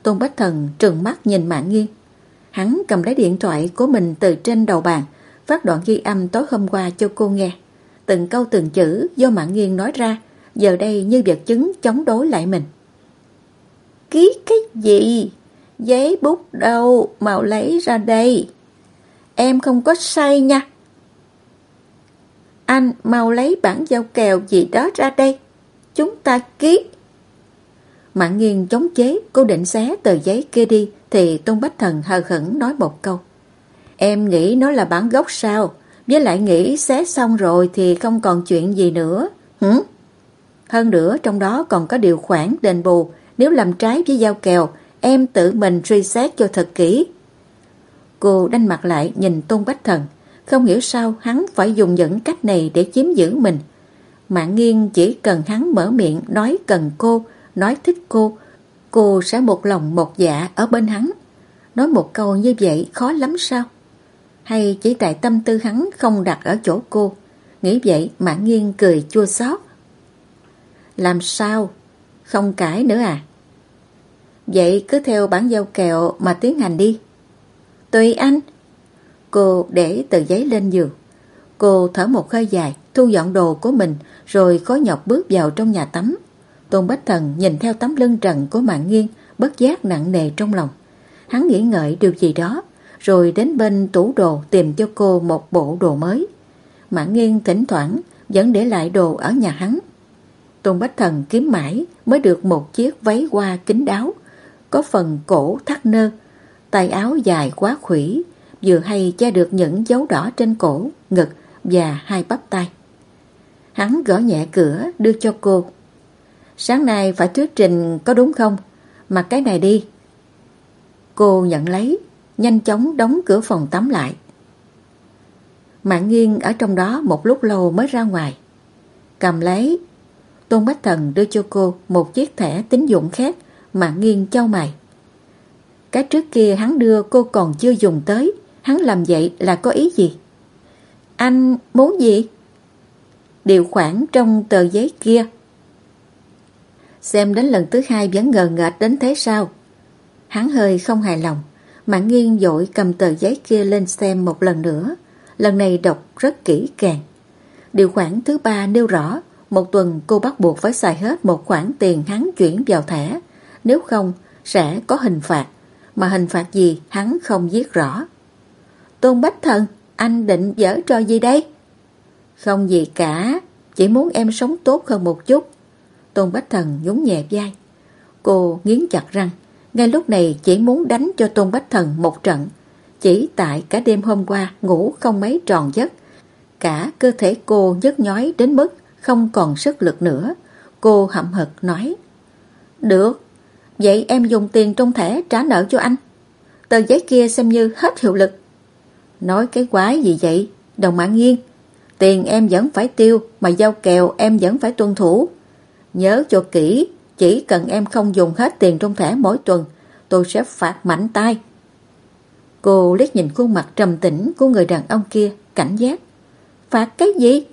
Tôn Bách Thần trừng mắt nhìn Mạng Nghiên. Hắn cầm lấy điện thoại của mình từ trên đầu bàn, phát đoạn ghi âm tối hôm qua cho cô nghe. Từng câu từng chữ do Mạng Nghiên nói ra, giờ đây như vật chứng chống đối lại mình. Ký cái gì? Giấy bút đâu? Màu lấy ra đây. Em không có say nha. Anh mau lấy bản giao kèo gì đó ra đây. Chúng ta ký. Mạng nghiền chống chế, cô định xé tờ giấy kia đi, thì Tôn Bách Thần hờ khẩn nói một câu. Em nghĩ nó là bản gốc sao? Với lại nghĩ xé xong rồi thì không còn chuyện gì nữa. Hử? Hơn nữa trong đó còn có điều khoản đền bù. Nếu làm trái với giao kèo, em tự mình truy xét cho thật kỹ. Cô đanh mặt lại nhìn Tôn Bách Thần. Không hiểu sao hắn phải dùng những cách này để chiếm giữ mình. Mạng nghiêng chỉ cần hắn mở miệng nói cần cô, nói thích cô, cô sẽ một lòng một dạ ở bên hắn. Nói một câu như vậy khó lắm sao? Hay chỉ tại tâm tư hắn không đặt ở chỗ cô? Nghĩ vậy Mạng nghiêng cười chua xót. Làm sao? Không cãi nữa à? Vậy cứ theo bản giao kẹo mà tiến hành đi. Tùy anh. Cô để tờ giấy lên giường. Cô thở một hơi dài, thu dọn đồ của mình rồi khó nhọc bước vào trong nhà tắm. Tôn Bách Thần nhìn theo tấm lưng trần của mạng nghiêng, bất giác nặng nề trong lòng. Hắn nghĩ ngợi điều gì đó, rồi đến bên tủ đồ tìm cho cô một bộ đồ mới. Mạng nghiêng thỉnh thoảng vẫn để lại đồ ở nhà hắn. Tôn Bách Thần kiếm mãi mới được một chiếc váy hoa kính đáo, có phần cổ thắt nơ, tay áo dài quá khủy, vừa hay che được những dấu đỏ trên cổ, ngực và hai bắp tay. Hắn gõ nhẹ cửa đưa cho cô. Sáng nay phải thuyết trình có đúng không? Mặc cái này đi. Cô nhận lấy, nhanh chóng đóng cửa phòng tắm lại. Mạng nghiêng ở trong đó một lúc lâu mới ra ngoài. Cầm lấy. Tôn Bách Thần đưa cho cô một chiếc thẻ tín dụng khác Mạng nghiêng châu mày. Cái trước kia hắn đưa cô còn chưa dùng tới. Hắn làm vậy là có ý gì? Anh muốn gì? Điều khoản trong tờ giấy kia. Xem đến lần thứ hai vẫn ngờ ngợt đến thế sao. Hắn hơi không hài lòng Mạng nghiêng dội cầm tờ giấy kia lên xem một lần nữa. Lần này đọc rất kỹ càng. Điều khoản thứ ba nêu rõ, Một tuần cô bắt buộc phải xài hết một khoản tiền hắn chuyển vào thẻ. Nếu không, sẽ có hình phạt. Mà hình phạt gì hắn không viết rõ. Tôn Bách Thần, Anh định dở trò gì đây? Không gì cả Chỉ muốn em sống tốt hơn một chút Tôn Bách Thần nhún nhẹ vai. Cô nghiến chặt răng, ngay lúc này chỉ muốn đánh cho Tôn Bách Thần một trận. Chỉ tại cả đêm hôm qua ngủ không mấy tròn giấc. Cả cơ thể cô nhức nhói đến mức không còn sức lực nữa. Cô hậm hực nói. Được, vậy em dùng tiền trong thẻ trả nợ cho anh. Tờ giấy kia xem như hết hiệu lực. Nói cái quái gì vậy, đồng mạng nghiêng. Tiền em vẫn phải tiêu, mà giao kèo em vẫn phải tuân thủ. Nhớ cho kỹ, chỉ cần em không dùng hết tiền trong thẻ mỗi tuần, tôi sẽ phạt mạnh tay. Cô liếc nhìn khuôn mặt trầm tĩnh của người đàn ông kia, cảnh giác. Phạt cái gì?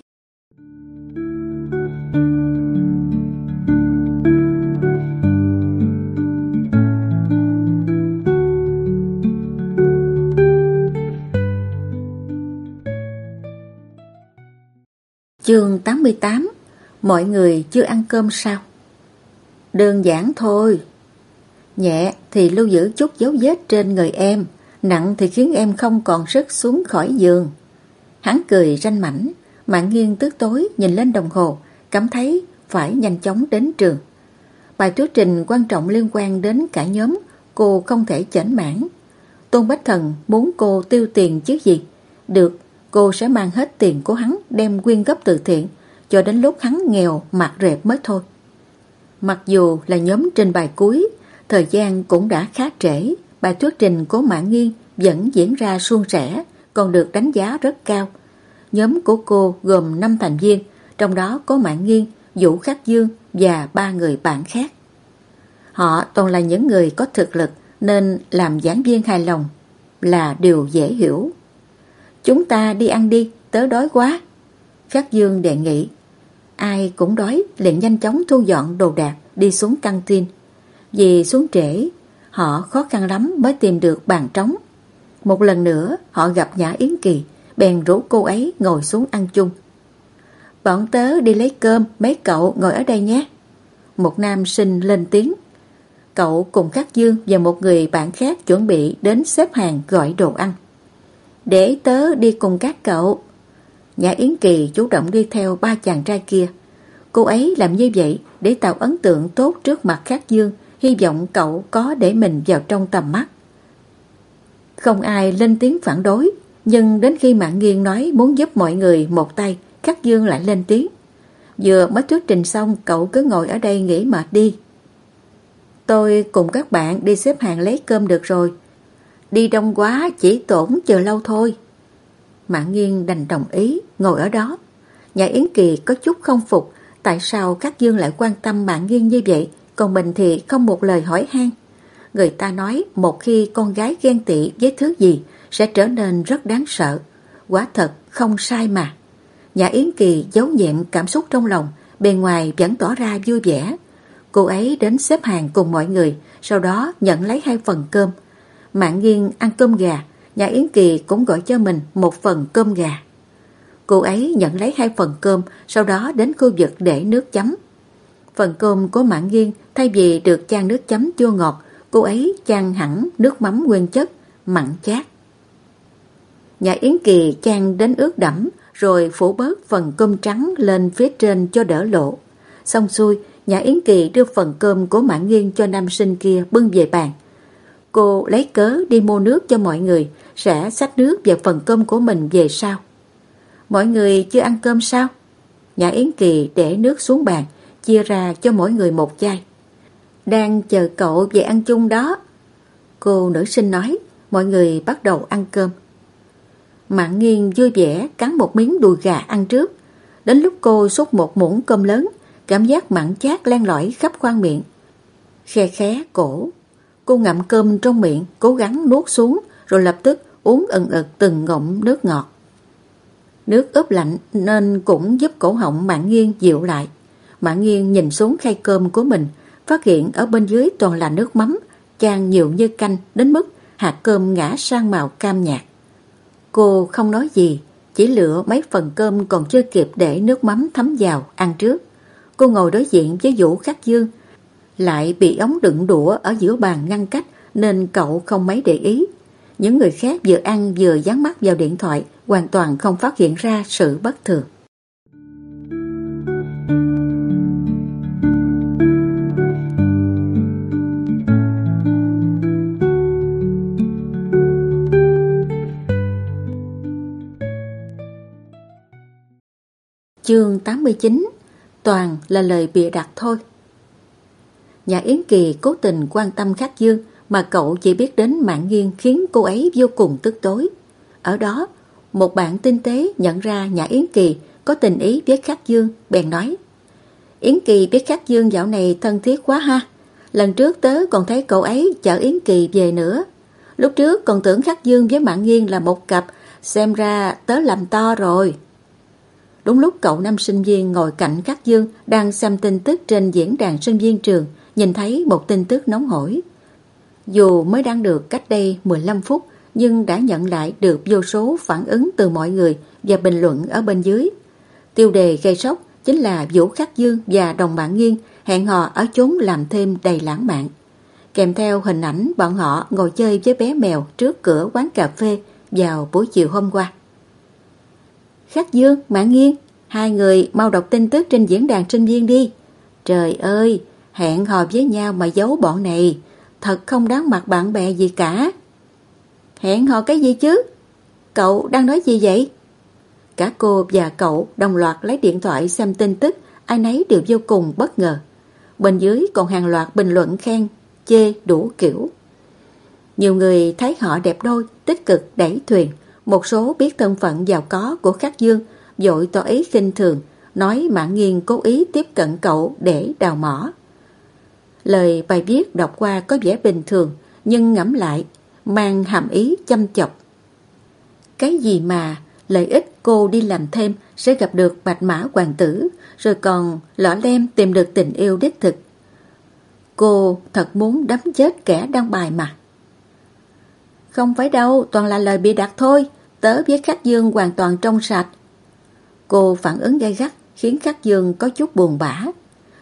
Chương 88 Mọi người chưa ăn cơm sao? Đơn giản thôi. Nhẹ thì lưu giữ chút dấu vết trên người em, nặng thì khiến em không còn sức xuống khỏi giường. Hắn cười ranh mảnh, mạng nghiêng tức tối nhìn lên đồng hồ, cảm thấy phải nhanh chóng đến trường. Bài thuyết trình quan trọng liên quan đến cả nhóm, cô không thể chảnh mãn. Tôn Bách Thần muốn cô tiêu tiền chứ gì. Được, cô sẽ mang hết tiền của hắn đem quyên góp từ thiện cho đến lúc hắn nghèo mặt rệp mới thôi. Mặc dù là nhóm trên bài cuối, thời gian cũng đã khá trễ, bài thuyết trình của Mạng Nghiên vẫn diễn ra suôn sẻ, còn được đánh giá rất cao. Nhóm của cô gồm 5 thành viên, trong đó có Mạng Nghiên, Vũ Khắc Dương và ba người bạn khác. Họ toàn là những người có thực lực nên làm giảng viên hài lòng là điều dễ hiểu. Chúng ta đi ăn đi, tớ đói quá. Khắc Dương đề nghị. Ai cũng đói liền nhanh chóng thu dọn đồ đạc đi xuống căng tin. Vì xuống trễ, họ khó khăn lắm mới tìm được bàn trống. Một lần nữa họ gặp Nhã Yến Kỳ, bèn rủ cô ấy ngồi xuống ăn chung. Bọn tớ đi lấy cơm, mấy cậu ngồi ở đây nhé. Một nam sinh lên tiếng. Cậu cùng Khắc Dương và một người bạn khác chuẩn bị đến xếp hàng gọi đồ ăn. Để tớ đi cùng các cậu. Nhã Yến Kỳ chủ động đi theo ba chàng trai kia. Cô ấy làm như vậy để tạo ấn tượng tốt trước mặt Khắc Dương, hy vọng cậu có để mình vào trong tầm mắt. Không ai lên tiếng phản đối, nhưng đến khi Mạng Nghiên nói muốn giúp mọi người một tay, Khắc Dương lại lên tiếng. Vừa mới thuyết trình xong, cậu cứ ngồi ở đây nghỉ mệt đi. Tôi cùng các bạn đi xếp hàng lấy cơm được rồi. Đi đông quá chỉ tổn chờ lâu thôi. Mạng Nghiên đành đồng ý, ngồi ở đó. Nhà Yến Kỳ có chút không phục tại sao các dương lại quan tâm Mạng Nghiên như vậy, còn mình thì không một lời hỏi han. Người ta nói một khi con gái ghen tị với thứ gì sẽ trở nên rất đáng sợ. Quả thật không sai mà. Nhà Yến Kỳ giấu nhẹm cảm xúc trong lòng, bề ngoài vẫn tỏ ra vui vẻ. Cô ấy đến xếp hàng cùng mọi người, sau đó nhận lấy hai phần cơm. Mạng Nghiên ăn cơm gà, nhà Yến Kỳ cũng gọi cho mình một phần cơm gà. Cô ấy nhận lấy hai phần cơm, sau đó đến khu vực để nước chấm. Phần cơm của Mạng Nghiên thay vì được chan nước chấm chua ngọt, cô ấy chan hẳn nước mắm nguyên chất, mặn chát. Nhà Yến Kỳ chan đến ướt đẫm, rồi phủ bớt phần cơm trắng lên phía trên cho đỡ lộ. Xong xuôi, nhà Yến Kỳ đưa phần cơm của Mạng Nghiên cho nam sinh kia bưng về bàn. Cô lấy cớ đi mua nước cho mọi người, sẽ xách nước và phần cơm của mình về sau. Mọi người chưa ăn cơm sao? Nhà Yến Kỳ để nước xuống bàn, chia ra cho mỗi người một chai. Đang chờ cậu về ăn chung đó. Cô nữ sinh nói, mọi người bắt đầu ăn cơm. Mạng nghiêng vui vẻ cắn một miếng đùi gà ăn trước. Đến lúc cô xúc một muỗng cơm lớn, cảm giác mặn chát len lỏi khắp khoang miệng. Khe khé cổ. Cô ngậm cơm trong miệng, cố gắng nuốt xuống, rồi lập tức uống ẩn ực từng ngụm nước ngọt. Nước ướp lạnh nên cũng giúp cổ họng Mạng Nghiên dịu lại. Mạng Nghiên nhìn xuống khay cơm của mình, phát hiện ở bên dưới toàn là nước mắm, chan nhiều như canh đến mức hạt cơm ngã sang màu cam nhạt. Cô không nói gì, chỉ lựa mấy phần cơm còn chưa kịp để nước mắm thấm vào, ăn trước. Cô ngồi đối diện với Vũ Khắc Dương, lại bị ống đựng đũa ở giữa bàn ngăn cách nên cậu không mấy để ý. Những người khác vừa ăn vừa dán mắt vào điện thoại, hoàn toàn không phát hiện ra sự bất thường. Chương 89 Toàn là lời bịa đặt thôi Nhà Yến Kỳ cố tình quan tâm Khắc Dương mà cậu chỉ biết đến mạng nghiêng khiến cô ấy vô cùng tức tối. Ở đó, một bạn tinh tế nhận ra nhà Yến Kỳ có tình ý với Khắc Dương, bèn nói Yến Kỳ biết Khắc Dương dạo này thân thiết quá ha. Lần trước tớ còn thấy cậu ấy chở Yến Kỳ về nữa. Lúc trước còn tưởng Khắc Dương với Mạng Nghiên là một cặp, xem ra tớ làm to rồi. Đúng lúc cậu năm sinh viên ngồi cạnh Khắc Dương đang xem tin tức trên diễn đàn sinh viên trường, nhìn thấy một tin tức nóng hổi. Dù mới đăng được cách đây 15 phút, nhưng đã nhận lại được vô số phản ứng từ mọi người và bình luận ở bên dưới. Tiêu đề gây sốc chính là Vũ Khắc Dương và đồng bạn Nghiên hẹn hò ở chốn làm thêm đầy lãng mạn. Kèm theo hình ảnh bọn họ ngồi chơi với bé mèo trước cửa quán cà phê vào buổi chiều hôm qua. Khắc Dương, Mã Nghiên, hai người mau đọc tin tức trên diễn đàn sinh viên đi. Trời ơi, hẹn hò với nhau mà giấu bọn này, thật không đáng mặt bạn bè gì cả. Hẹn hò cái gì chứ? Cậu đang nói gì vậy? Cả cô và cậu đồng loạt lấy điện thoại xem tin tức, ai nấy đều vô cùng bất ngờ. Bên dưới còn hàng loạt bình luận khen, chê đủ kiểu. Nhiều người thấy họ đẹp đôi, tích cực đẩy thuyền, một số biết thân phận giàu có của Khắc Dương, dội tỏ ý khinh thường, nói Mạng Nghiên cố ý tiếp cận cậu để đào mỏ. Lời bài viết đọc qua có vẻ bình thường, nhưng ngẫm lại, mang hàm ý chăm chọc. Cái gì mà lợi ích cô đi làm thêm sẽ gặp được bạch mã hoàng tử, rồi còn lọ lem tìm được tình yêu đích thực. Cô thật muốn đấm chết kẻ đăng bài mà. Không phải đâu, toàn là lời bị đặt thôi. Tớ với khách Dương hoàn toàn trong sạch. Cô phản ứng gay gắt khiến Khắc Dương có chút buồn bã.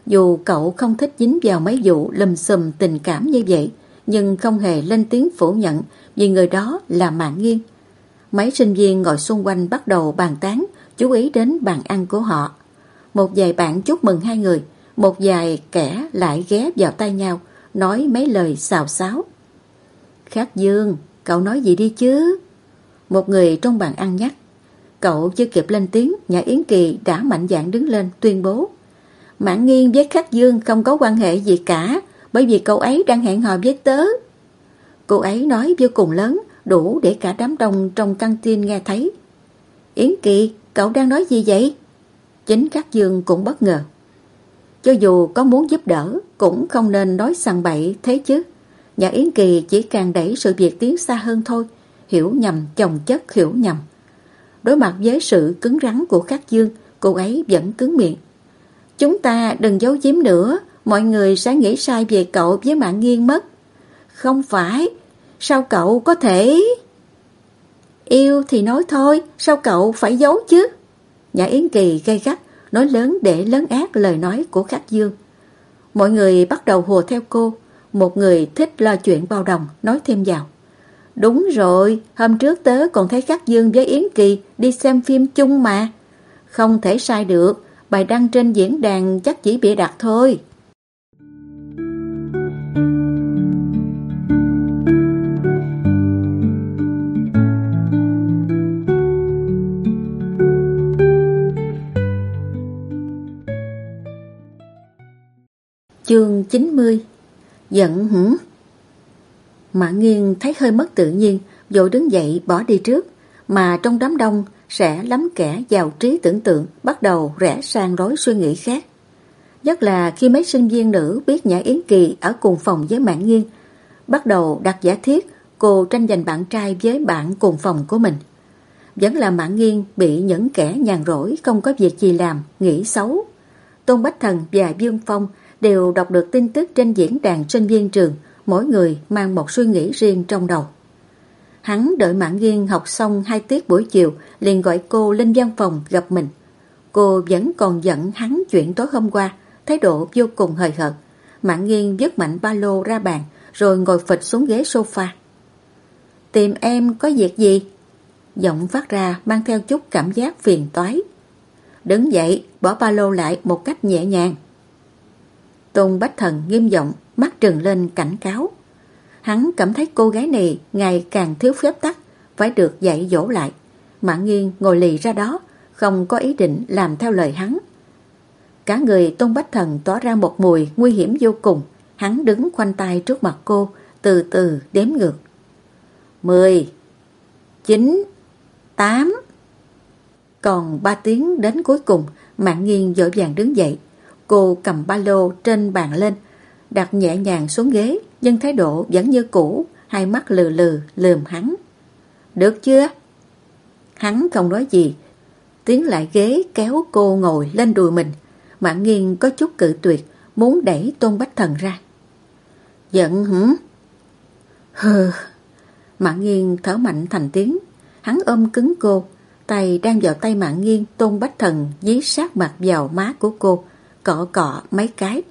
Dù cậu không thích dính vào mấy vụ lùm xùm tình cảm như vậy, nhưng không hề lên tiếng phủ nhận vì người đó là Mạng nghiêng Mấy sinh viên ngồi xung quanh bắt đầu bàn tán, chú ý đến bàn ăn của họ. Một vài bạn chúc mừng hai người, một vài kẻ lại ghé vào tay nhau, nói mấy lời xào xáo. khát Dương, cậu nói gì đi chứ? Một người trong bàn ăn nhắc. Cậu chưa kịp lên tiếng, nhà Yến Kỳ đã mạnh dạn đứng lên tuyên bố mãn nghiên với Khắc Dương không có quan hệ gì cả, bởi vì cậu ấy đang hẹn hò với tớ. Cô ấy nói vô cùng lớn, đủ để cả đám đông trong căng tin nghe thấy. Yến Kỳ, cậu đang nói gì vậy? Chính Khắc Dương cũng bất ngờ. Cho dù có muốn giúp đỡ, cũng không nên nói sằng bậy thế chứ. Nhà Yến Kỳ chỉ càng đẩy sự việc tiến xa hơn thôi, hiểu nhầm chồng chất hiểu nhầm. Đối mặt với sự cứng rắn của Khắc Dương, cô ấy vẫn cứng miệng. Chúng ta đừng giấu giếm nữa, mọi người sẽ nghĩ sai về cậu với mạng nghiêng mất. Không phải, sao cậu có thể... Yêu thì nói thôi, sao cậu phải giấu chứ? Nhà Yến Kỳ gây gắt, nói lớn để lớn ác lời nói của Khắc Dương. Mọi người bắt đầu hùa theo cô, một người thích lo chuyện bao đồng nói thêm vào. Đúng rồi, hôm trước tớ còn thấy Khắc Dương với Yến Kỳ đi xem phim chung mà. Không thể sai được, bài đăng trên diễn đàn chắc chỉ bịa đặt thôi. Chương 90 Giận hử? Mã nghiêng thấy hơi mất tự nhiên, vội đứng dậy bỏ đi trước, mà trong đám đông sẽ lắm kẻ giàu trí tưởng tượng bắt đầu rẽ sang lối suy nghĩ khác. Nhất là khi mấy sinh viên nữ biết Nhã Yến Kỳ ở cùng phòng với Mạng Nghiên, bắt đầu đặt giả thiết cô tranh giành bạn trai với bạn cùng phòng của mình. Vẫn là Mạng Nghiên bị những kẻ nhàn rỗi không có việc gì làm, nghĩ xấu. Tôn Bách Thần và Dương Phong đều đọc được tin tức trên diễn đàn sinh viên trường, mỗi người mang một suy nghĩ riêng trong đầu. Hắn đợi mãn Nghiên học xong hai tiết buổi chiều, liền gọi cô lên văn phòng gặp mình. Cô vẫn còn giận hắn chuyện tối hôm qua, thái độ vô cùng hời hợt. mãn Nghiên vứt mạnh ba lô ra bàn, rồi ngồi phịch xuống ghế sofa. Tìm em có việc gì? Giọng phát ra mang theo chút cảm giác phiền toái. Đứng dậy, bỏ ba lô lại một cách nhẹ nhàng. Tôn Bách Thần nghiêm giọng, mắt trừng lên cảnh cáo. Hắn cảm thấy cô gái này ngày càng thiếu phép tắc, phải được dạy dỗ lại. Mạng nghiêng ngồi lì ra đó, không có ý định làm theo lời hắn. Cả người Tôn Bách Thần tỏ ra một mùi nguy hiểm vô cùng. Hắn đứng khoanh tay trước mặt cô, từ từ đếm ngược. Mười, chín, tám. Còn ba tiếng đến cuối cùng, Mạng nghiêng dội vàng đứng dậy. Cô cầm ba lô trên bàn lên, đặt nhẹ nhàng xuống ghế, nhưng thái độ vẫn như cũ, hai mắt lừ lừ lườm hắn. Được chưa? Hắn không nói gì, tiến lại ghế kéo cô ngồi lên đùi mình. Mạng nghiêng có chút cự tuyệt, muốn đẩy Tôn Bách Thần ra. Giận hử? Hừ. Mạng nghiêng thở mạnh thành tiếng, hắn ôm cứng cô, tay đang vào tay mạng nghiêng Tôn Bách Thần dí sát mặt vào má của cô, cọ cọ mấy cái.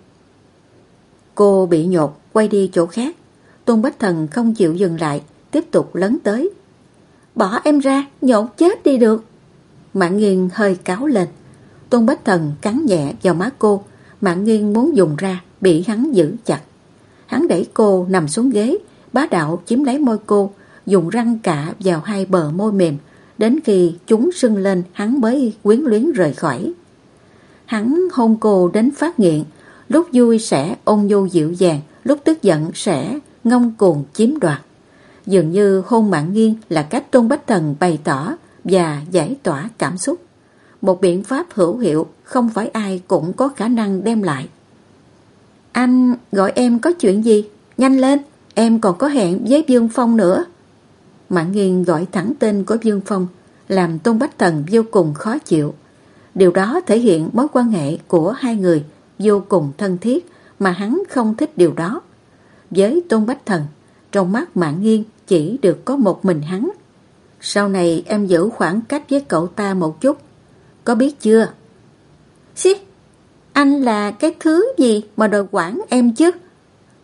Cô bị nhột, quay đi chỗ khác. Tôn Bách Thần không chịu dừng lại, tiếp tục lấn tới. Bỏ em ra, nhột chết đi được. Mạng nghiêng hơi cáo lên. Tôn Bách Thần cắn nhẹ vào má cô. Mạng nghiêng muốn dùng ra, bị hắn giữ chặt. Hắn đẩy cô nằm xuống ghế, bá đạo chiếm lấy môi cô, dùng răng cả vào hai bờ môi mềm, đến khi chúng sưng lên hắn mới quyến luyến rời khỏi. Hắn hôn cô đến phát nghiện, lúc vui sẽ ôn nhu dịu dàng, lúc tức giận sẽ ngông cuồng chiếm đoạt. Dường như hôn mạng nghiêng là cách Tôn Bách Thần bày tỏ và giải tỏa cảm xúc. Một biện pháp hữu hiệu không phải ai cũng có khả năng đem lại. Anh gọi em có chuyện gì? Nhanh lên, em còn có hẹn với Dương Phong nữa. Mạng nghiêng gọi thẳng tên của Dương Phong, làm Tôn Bách Thần vô cùng khó chịu. Điều đó thể hiện mối quan hệ của hai người vô cùng thân thiết, mà hắn không thích điều đó. Với Tôn Bách Thần, trong mắt Mạng Nghiên chỉ được có một mình hắn. Sau này em giữ khoảng cách với cậu ta một chút. Có biết chưa? Xí, anh là cái thứ gì mà đòi quản em chứ?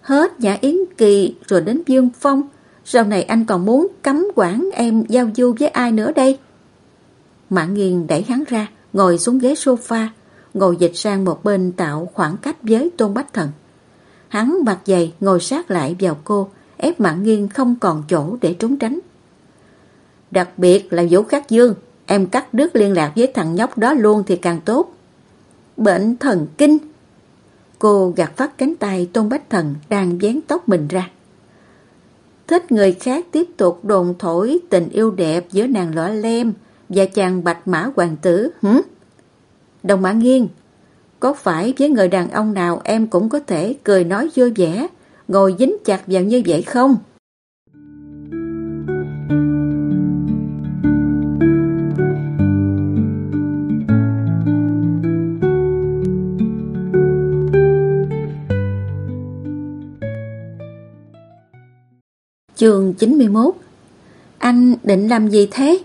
Hết nhà Yến Kỳ rồi đến Dương Phong. Sau này anh còn muốn cấm quản em giao du với ai nữa đây? Mạng Nghiên đẩy hắn ra, ngồi xuống ghế sofa, ngồi dịch sang một bên tạo khoảng cách với Tôn Bách Thần. Hắn mặt dày ngồi sát lại vào cô, ép Mạng nghiêng không còn chỗ để trốn tránh. Đặc biệt là Vũ Khắc Dương, em cắt đứt liên lạc với thằng nhóc đó luôn thì càng tốt. Bệnh thần kinh. Cô gạt phát cánh tay Tôn Bách Thần đang dán tóc mình ra. Thích người khác tiếp tục đồn thổi tình yêu đẹp giữa nàng lõa lem và chàng bạch mã hoàng tử, hử? Đồng mã nghiêng, có phải với người đàn ông nào em cũng có thể cười nói vui vẻ, ngồi dính chặt vào như vậy không? Chương 91 Anh định làm gì thế?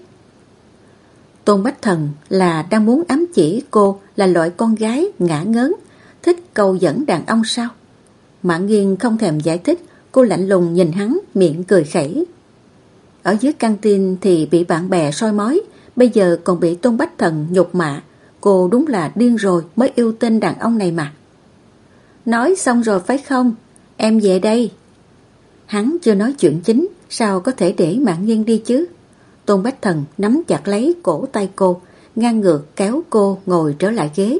Tôn Bách Thần là đang muốn ám chỉ cô là loại con gái ngã ngớn, thích câu dẫn đàn ông sao? Mạng Nghiên không thèm giải thích, cô lạnh lùng nhìn hắn, miệng cười khẩy. Ở dưới căng tin thì bị bạn bè soi mói, bây giờ còn bị Tôn Bách Thần nhục mạ. Cô đúng là điên rồi mới yêu tên đàn ông này mà. Nói xong rồi phải không? Em về đây. Hắn chưa nói chuyện chính, sao có thể để mạng Nghiên đi chứ? Tôn Bách Thần nắm chặt lấy cổ tay cô, ngang ngược kéo cô ngồi trở lại ghế.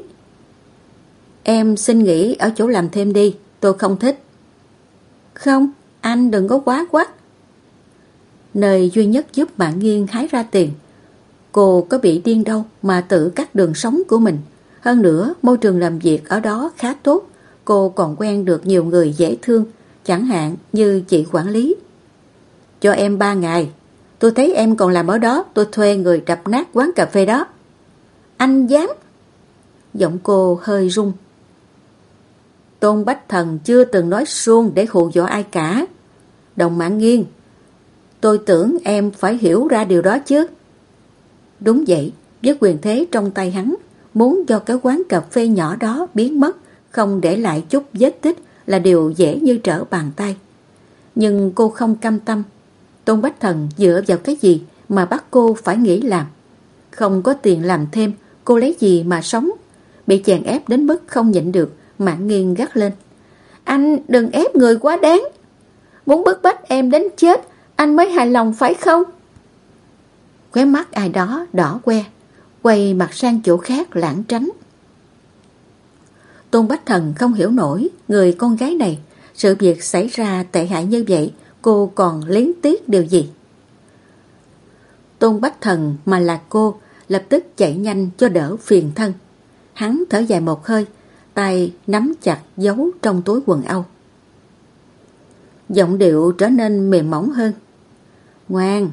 Em xin nghỉ ở chỗ làm thêm đi, tôi không thích. Không, anh đừng có quá quát. Nơi duy nhất giúp bạn nghiêng hái ra tiền. Cô có bị điên đâu mà tự cắt đường sống của mình. Hơn nữa, môi trường làm việc ở đó khá tốt. Cô còn quen được nhiều người dễ thương, chẳng hạn như chị quản lý. Cho em ba ngày, tôi thấy em còn làm ở đó, tôi thuê người đập nát quán cà phê đó. Anh dám? Giọng cô hơi rung. Tôn Bách Thần chưa từng nói suông để hù dọa ai cả. Đồng mạng nghiêng, tôi tưởng em phải hiểu ra điều đó chứ. Đúng vậy, với quyền thế trong tay hắn, muốn cho cái quán cà phê nhỏ đó biến mất, không để lại chút vết tích là điều dễ như trở bàn tay. Nhưng cô không cam tâm. Tôn Bách Thần dựa vào cái gì mà bắt cô phải nghĩ làm. Không có tiền làm thêm, cô lấy gì mà sống. Bị chèn ép đến mức không nhịn được, mạng nghiêng gắt lên. Anh đừng ép người quá đáng. Muốn bức bách em đến chết, anh mới hài lòng phải không? Khóe mắt ai đó đỏ que, quay mặt sang chỗ khác lãng tránh. Tôn Bách Thần không hiểu nổi người con gái này, sự việc xảy ra tệ hại như vậy, cô còn lén tiếc điều gì? Tôn Bách Thần mà là cô, lập tức chạy nhanh cho đỡ phiền thân. Hắn thở dài một hơi, tay nắm chặt giấu trong túi quần âu. Giọng điệu trở nên mềm mỏng hơn. Ngoan,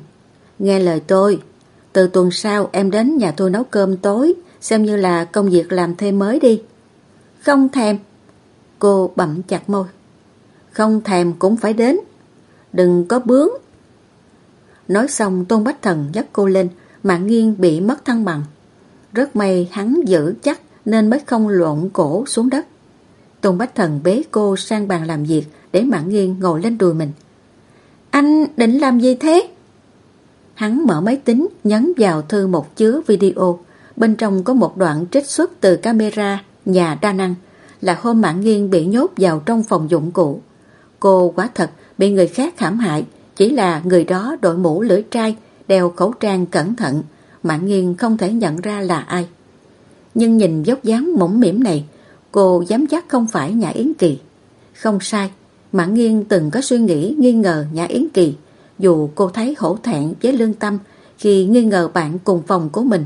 nghe lời tôi. Từ tuần sau em đến nhà tôi nấu cơm tối, xem như là công việc làm thêm mới đi. Không thèm. Cô bậm chặt môi. Không thèm cũng phải đến. Đừng có bướng. Nói xong Tôn Bách Thần dắt cô lên, mạng nghiêng bị mất thăng bằng. Rất may hắn giữ chắc nên mới không lộn cổ xuống đất. Tôn Bách Thần bế cô sang bàn làm việc để mạng nghiêng ngồi lên đùi mình. Anh định làm gì thế? Hắn mở máy tính nhấn vào thư một chứa video. Bên trong có một đoạn trích xuất từ camera nhà đa năng là hôm mạng nghiêng bị nhốt vào trong phòng dụng cụ. Cô quá thật bị người khác hãm hại, chỉ là người đó đội mũ lưỡi trai, đeo khẩu trang cẩn thận, mạng nghiêng không thể nhận ra là ai. Nhưng nhìn dốc dáng mỏng mỉm này, cô dám chắc không phải nhà Yến Kỳ. Không sai, mạng nghiêng từng có suy nghĩ nghi ngờ nhà Yến Kỳ, dù cô thấy hổ thẹn với lương tâm khi nghi ngờ bạn cùng phòng của mình.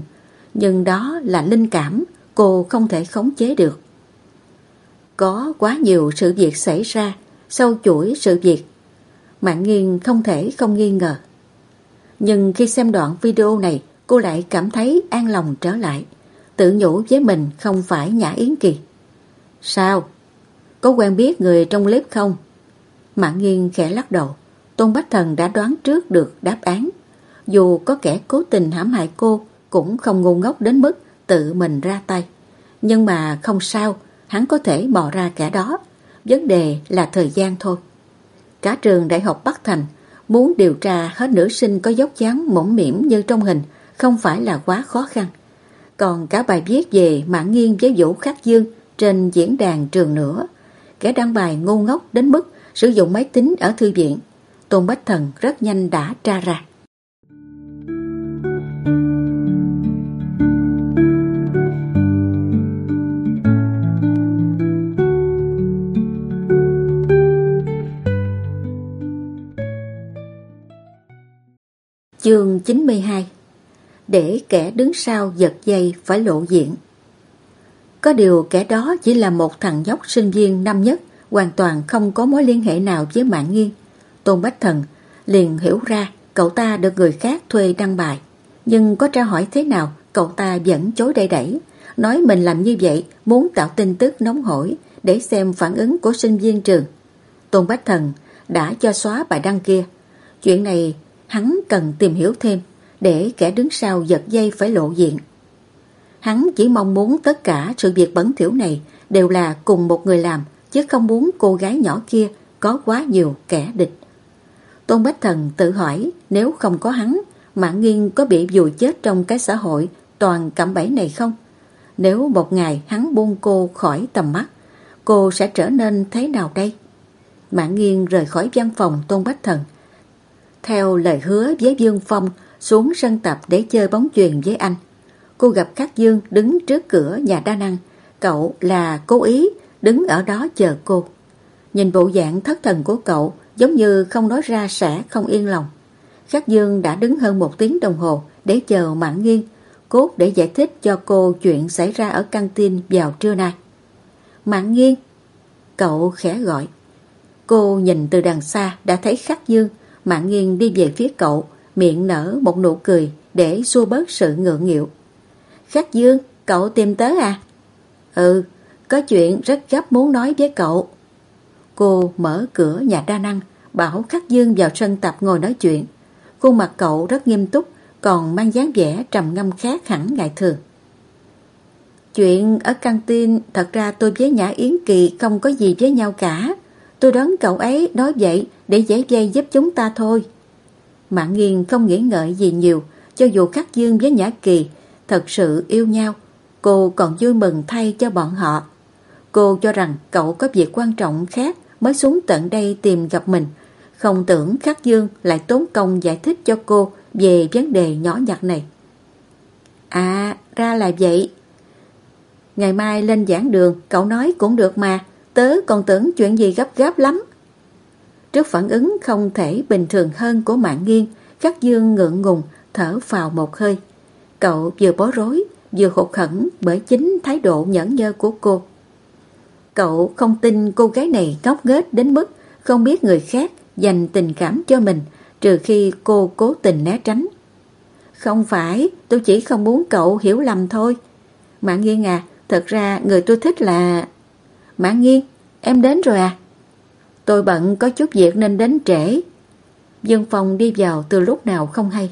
Nhưng đó là linh cảm, cô không thể khống chế được. Có quá nhiều sự việc xảy ra sau chuỗi sự việc. Mạng nghiêng không thể không nghi ngờ. Nhưng khi xem đoạn video này, cô lại cảm thấy an lòng trở lại. Tự nhủ với mình không phải Nhã Yến Kỳ. Sao? có quen biết người trong clip không? Mạng nghiêng khẽ lắc đầu. Tôn Bách Thần đã đoán trước được đáp án. Dù có kẻ cố tình hãm hại cô cũng không ngu ngốc đến mức tự mình ra tay. Nhưng mà không sao, hắn có thể bỏ ra kẻ đó. Vấn đề là thời gian thôi. Cả trường Đại học Bắc Thành muốn điều tra hết nữ sinh có dốc dáng mỏng mỉm như trong hình, không phải là quá khó khăn. Còn cả bài viết về mạng nghiêng với Vũ Khắc Dương trên diễn đàn trường nữa. Kẻ đăng bài ngu ngốc đến mức sử dụng máy tính ở thư viện. Tôn Bách Thần rất nhanh đã tra ra. Chương 92 Để kẻ đứng sau giật dây phải lộ diện Có điều kẻ đó chỉ là một thằng nhóc sinh viên năm nhất, hoàn toàn không có mối liên hệ nào với mạng nghiêng. Tôn Bách Thần liền hiểu ra cậu ta được người khác thuê đăng bài. Nhưng có tra hỏi thế nào, cậu ta vẫn chối đẩy đẩy nói mình làm như vậy, muốn tạo tin tức nóng hổi để xem phản ứng của sinh viên trường. Tôn Bách Thần đã cho xóa bài đăng kia. Chuyện này hắn cần tìm hiểu thêm để kẻ đứng sau giật dây phải lộ diện. Hắn chỉ mong muốn tất cả sự việc bẩn thỉu này đều là cùng một người làm chứ không muốn cô gái nhỏ kia có quá nhiều kẻ địch. Tôn Bách Thần tự hỏi nếu không có hắn, Mạng Nghiên có bị vùi chết trong cái xã hội toàn cạm bẫy này không? Nếu một ngày hắn buông cô khỏi tầm mắt, cô sẽ trở nên thế nào đây? Mạng Nghiên rời khỏi văn phòng Tôn Bách Thần, theo lời hứa với Dương Phong xuống sân tập để chơi bóng chuyền với anh. Cô gặp Khắc Dương đứng trước cửa nhà đa năng. Cậu là cố ý đứng ở đó chờ cô. Nhìn bộ dạng thất thần của cậu giống như không nói ra sẽ không yên lòng. Khắc Dương đã đứng hơn một tiếng đồng hồ để chờ Mãn Nghiên, cốt để giải thích cho cô chuyện xảy ra ở căng tin vào trưa nay. Mãn Nghiên, cậu khẽ gọi. Cô nhìn từ đằng xa đã thấy Khắc Dương Mạng nghiêng đi về phía cậu, miệng nở một nụ cười để xua bớt sự ngượng nghịu. Khắc Dương, cậu tìm tới à? Ừ, có chuyện rất gấp muốn nói với cậu. Cô mở cửa nhà đa năng, bảo Khắc Dương vào sân tập ngồi nói chuyện. Khuôn mặt cậu rất nghiêm túc, còn mang dáng vẻ trầm ngâm khác hẳn ngày thường. Chuyện ở căng tin thật ra tôi với Nhã Yến Kỳ không có gì với nhau cả. Tôi đoán cậu ấy nói vậy để giải dây giúp chúng ta thôi. Mạng nghiền không nghĩ ngợi gì nhiều, cho dù Khắc Dương với Nhã Kỳ thật sự yêu nhau, cô còn vui mừng thay cho bọn họ. Cô cho rằng cậu có việc quan trọng khác mới xuống tận đây tìm gặp mình. Không tưởng Khắc Dương lại tốn công giải thích cho cô về vấn đề nhỏ nhặt này. À, ra là vậy. Ngày mai lên giảng đường, cậu nói cũng được mà. Tớ còn tưởng chuyện gì gấp gáp lắm. Trước phản ứng không thể bình thường hơn của mạng nghiêng, Khắc Dương ngượng ngùng, thở vào một hơi. Cậu vừa bối rối, vừa hụt khẩn bởi chính thái độ nhẫn nhơ của cô. Cậu không tin cô gái này ngốc nghếch đến mức không biết người khác dành tình cảm cho mình trừ khi cô cố tình né tránh. Không phải, tôi chỉ không muốn cậu hiểu lầm thôi. Mạng nghiêng à, thật ra người tôi thích là... Mạng nghiêng, em đến rồi à? Tôi bận có chút việc nên đến trễ. Dương Phong đi vào từ lúc nào không hay.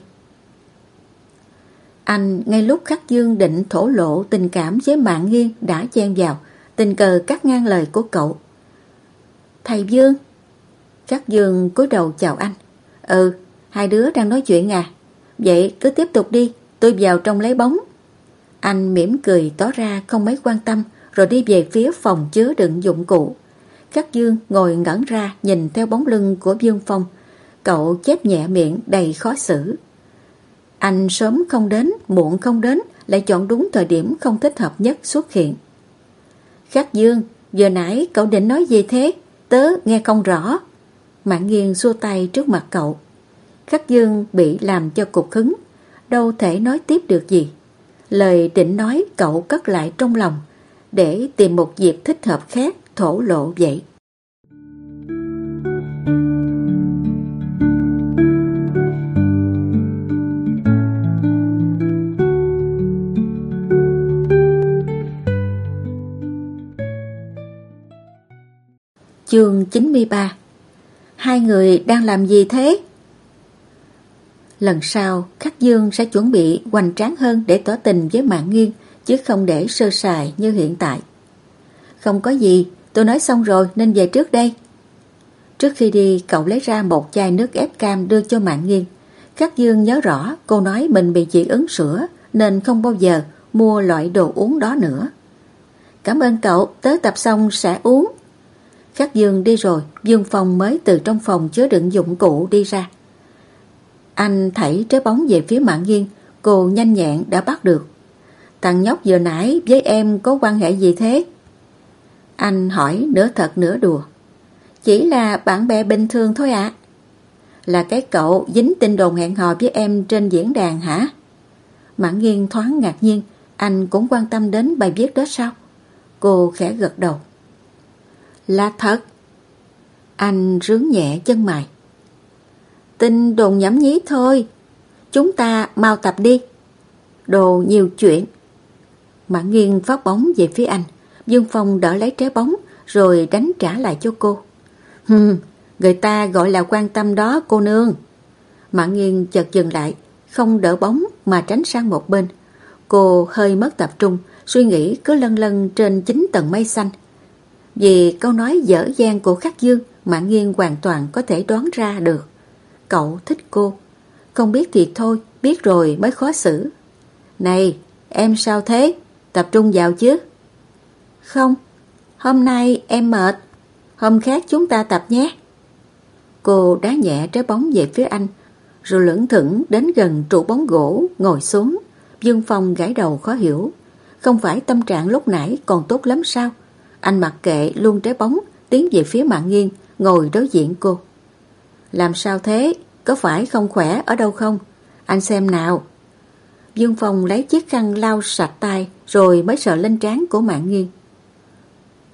Anh ngay lúc Khắc Dương định thổ lộ tình cảm với Mạng Nghiên đã chen vào, tình cờ cắt ngang lời của cậu. Thầy Dương. Khắc Dương cúi đầu chào anh. Ừ, hai đứa đang nói chuyện à. Vậy cứ tiếp tục đi, tôi vào trong lấy bóng. Anh mỉm cười tỏ ra không mấy quan tâm rồi đi về phía phòng chứa đựng dụng cụ. Khắc Dương ngồi ngẩn ra nhìn theo bóng lưng của Dương Phong. Cậu chép nhẹ miệng đầy khó xử. Anh sớm không đến, muộn không đến, lại chọn đúng thời điểm không thích hợp nhất xuất hiện. Khắc Dương, giờ nãy cậu định nói gì thế? Tớ nghe không rõ. Mạng nghiêng xua tay trước mặt cậu. Khắc Dương bị làm cho cục hứng, đâu thể nói tiếp được gì. Lời định nói cậu cất lại trong lòng, để tìm một dịp thích hợp khác thổ lộ vậy. Chương 93 Hai người đang làm gì thế? Lần sau, Khắc Dương sẽ chuẩn bị hoành tráng hơn để tỏ tình với Mạng Nghiên, chứ không để sơ sài như hiện tại. Không có gì, tôi nói xong rồi nên về trước đây. Trước khi đi, cậu lấy ra một chai nước ép cam đưa cho Mạng Nghiên. các Dương nhớ rõ cô nói mình bị dị ứng sữa nên không bao giờ mua loại đồ uống đó nữa. Cảm ơn cậu, tới tập xong sẽ uống. Khắc Dương đi rồi, Dương Phong mới từ trong phòng chứa đựng dụng cụ đi ra. Anh thảy trái bóng về phía mạng nghiêng, cô nhanh nhẹn đã bắt được. Thằng nhóc vừa nãy với em có quan hệ gì thế? Anh hỏi nửa thật nửa đùa. Chỉ là bạn bè bình thường thôi ạ. Là cái cậu dính tin đồn hẹn hò với em trên diễn đàn hả? Mạng nghiêng thoáng ngạc nhiên, anh cũng quan tâm đến bài viết đó sao? Cô khẽ gật đầu. Là thật. Anh rướng nhẹ chân mày. Tin đồn nhảm nhí thôi. Chúng ta mau tập đi. Đồ nhiều chuyện. Mạng nghiêng phát bóng về phía anh. Dương Phong đỡ lấy trái bóng rồi đánh trả lại cho cô. Hừm, người ta gọi là quan tâm đó cô nương. Mạng nghiêng chợt dừng lại, không đỡ bóng mà tránh sang một bên. Cô hơi mất tập trung, suy nghĩ cứ lân lân trên chín tầng mây xanh. Vì câu nói dở dang của Khắc Dương, Mạng nghiêng hoàn toàn có thể đoán ra được. Cậu thích cô. Không biết thì thôi, biết rồi mới khó xử. Này, em sao thế? Tập trung vào chứ? Không, hôm nay em mệt. Hôm khác chúng ta tập nhé. Cô đá nhẹ trái bóng về phía anh, rồi lưỡng thững đến gần trụ bóng gỗ, ngồi xuống. Dương Phong gãi đầu khó hiểu. Không phải tâm trạng lúc nãy còn tốt lắm sao? Anh mặc kệ luôn trái bóng, tiến về phía mạng nghiêng, ngồi đối diện cô. Làm sao thế? Có phải không khỏe ở đâu không? Anh xem nào. Dương Phong lấy chiếc khăn lau sạch tay rồi mới sợ lên trán của mạng nghiêng.